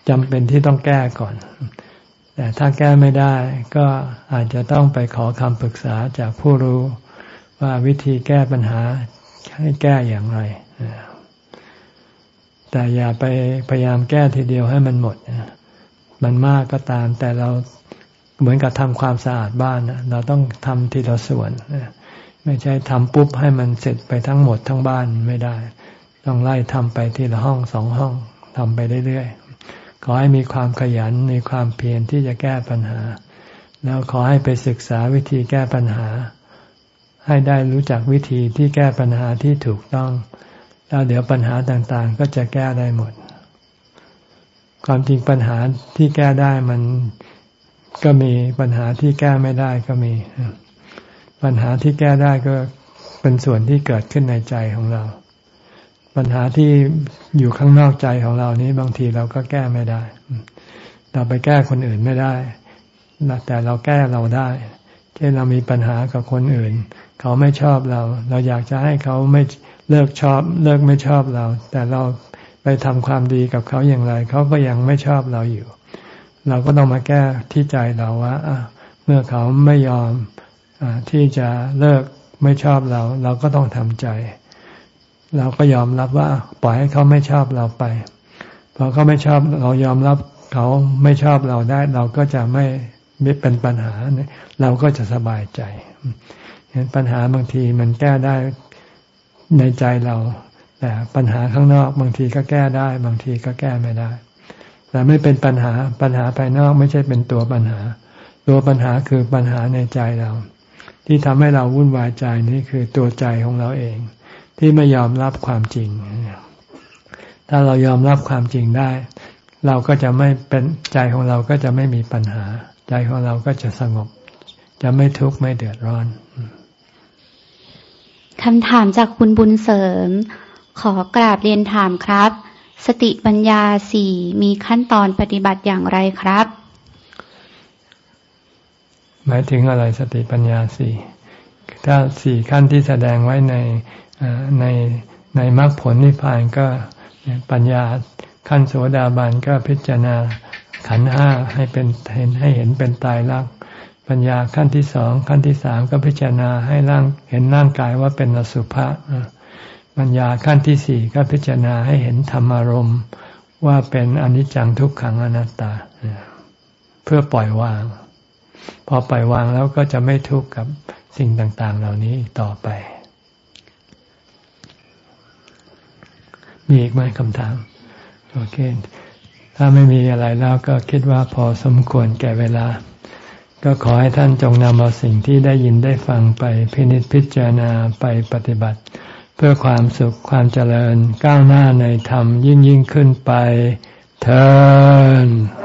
จำเป็นที่ต้องแก้ก่อน แต่ถ้าแก้ไม่ได้ก็อาจจะต้องไปขอคำปรึกษาจากผู้รู้ว่าวิธีแก้ปัญหา ให้แก้อย่างไร แต่อย่าไปพยายามแก้ทีเดียวให้มันหมด มันมากก็ตาม แต่เราเหมือนกับทำความสะอาดบ้าน เราต้องทำทีละส่วน ไม่ใช่ทำปุ๊บให้มันเสร็จไปทั้งหมดทั้งบ้านไม่ได้ ต้องไล่ทำไปทีละห้องสองห้องทำไปเรื่อยๆ ขอให้มีความขยันมีความเพียรที่จะแก้ปัญหา แล้วขอให้ไปศึกษาวิธีแก้ปัญหา ให้ได้รู้จักวิธีที่แก้ปัญหาที่ถูกต้อง แล้วเดี๋ยวปัญหาต่างๆ ก็จะแก้ได้หมด ความจริงปัญหาที่แก้ได้มันก็มีปัญหาที่แก้ไม่ได้ก็มี ปัญหาที่แก้ได้ก็เป็นส่วนที่เกิดขึ้นในใจของเรา ปัญหาที่อยู่ข้างนอกใจของเรานี้บางทีเราก็แก้ไม่ได้ เราไปแก้คนอื่นไม่ได้แต่เราแก้เราได้ เช่นเรามีปัญหากับคนอื่น เขาไม่ชอบเรา เราอยากจะให้เขาไม่เลิกชอบ เลิกไม่ชอบเรา แต่เราไปทำความดีกับเขาอย่างไร เขาก็ยังไม่ชอบเราอยู่ เราก็ต้องมาแก้ที่ใจเราว่าเมื่อเขาไม่ยอมอที่จะเลิกไม่ชอบเรา เราก็ต้องทำใจ เราก็ยอมรับว่า ปล่อยให้เขาไม่ชอบเราไปพอเขาไม่ชอบเรายอมรับเขาไม่ชอบเราได้ เราก็จะไม่ ไม่เป็นปัญหาเราก็จะสบายใจเห็นปัญหาบางทีมันแก้ได้ในใจเรา แต่ปัญหาข้างนอกบางทีก็แก้ได้ บางทีก็แก้ไม่ได้ แต่ไม่เป็นปัญหาปัญหาภายนอกไม่ใช่เป็นตัวปัญหา ตัวปัญหาคือปัญหาในใจเรา ที่ทำให้เราวุ่นวายใจนี่คือตัวใจของเราเอง ที่ไม่ยอมรับความจริง ถ้าเรายอมรับความจริงได้ เราก็จะไม่เป็นใจของเราก็จะไม่มีปัญหา ใจของเราก็จะสงบ จะไม่ทุกข์ไม่เดือดร้อนคำถามจากคุณบุญเสริม ขอกราบเรียนถามครับ สติปัญญาสี่มีขั้นตอนปฏิบัติอย่างไรครับ หมายถึงอะไรสติปัญญาสี่ถ้าสี่ขั้นที่แสดงไว้ในในในมรรคผลนิพพานก็ปัญญาขั้นโสดาบันก็พิจารณา ขันห้าให้เป็นเห็นให้เห็นเป็นตายรักปัญญาขั้นที่สองขั้นที่สามก็พิจารณาให้ร่างเห็นร่างกายว่าเป็นอสุภะปัญญาขั้นที่สี่ก็พิจารณาให้เห็นธรรมารมณ์ว่าเป็นอนิจจังทุกขังอนัตตา เพื่อปล่อยวาง พอปล่อยวางแล้วก็จะไม่ทุกข์กับสิ่งต่าง ๆ เหล่านี้ต่อไป มีอีกไหมคำถาม โอเค ถ้าไม่มีอะไรแล้วก็คิดว่าพอสมควรแก่เวลา ก็ขอให้ท่านจงนำเอาสิ่งที่ได้ยินได้ฟังไปพินิจพิจารณาไปปฏิบัติ เพื่อความสุขความเจริญก้าวหน้าในธรรมยิ่งยิ่งขึ้นไปเทอ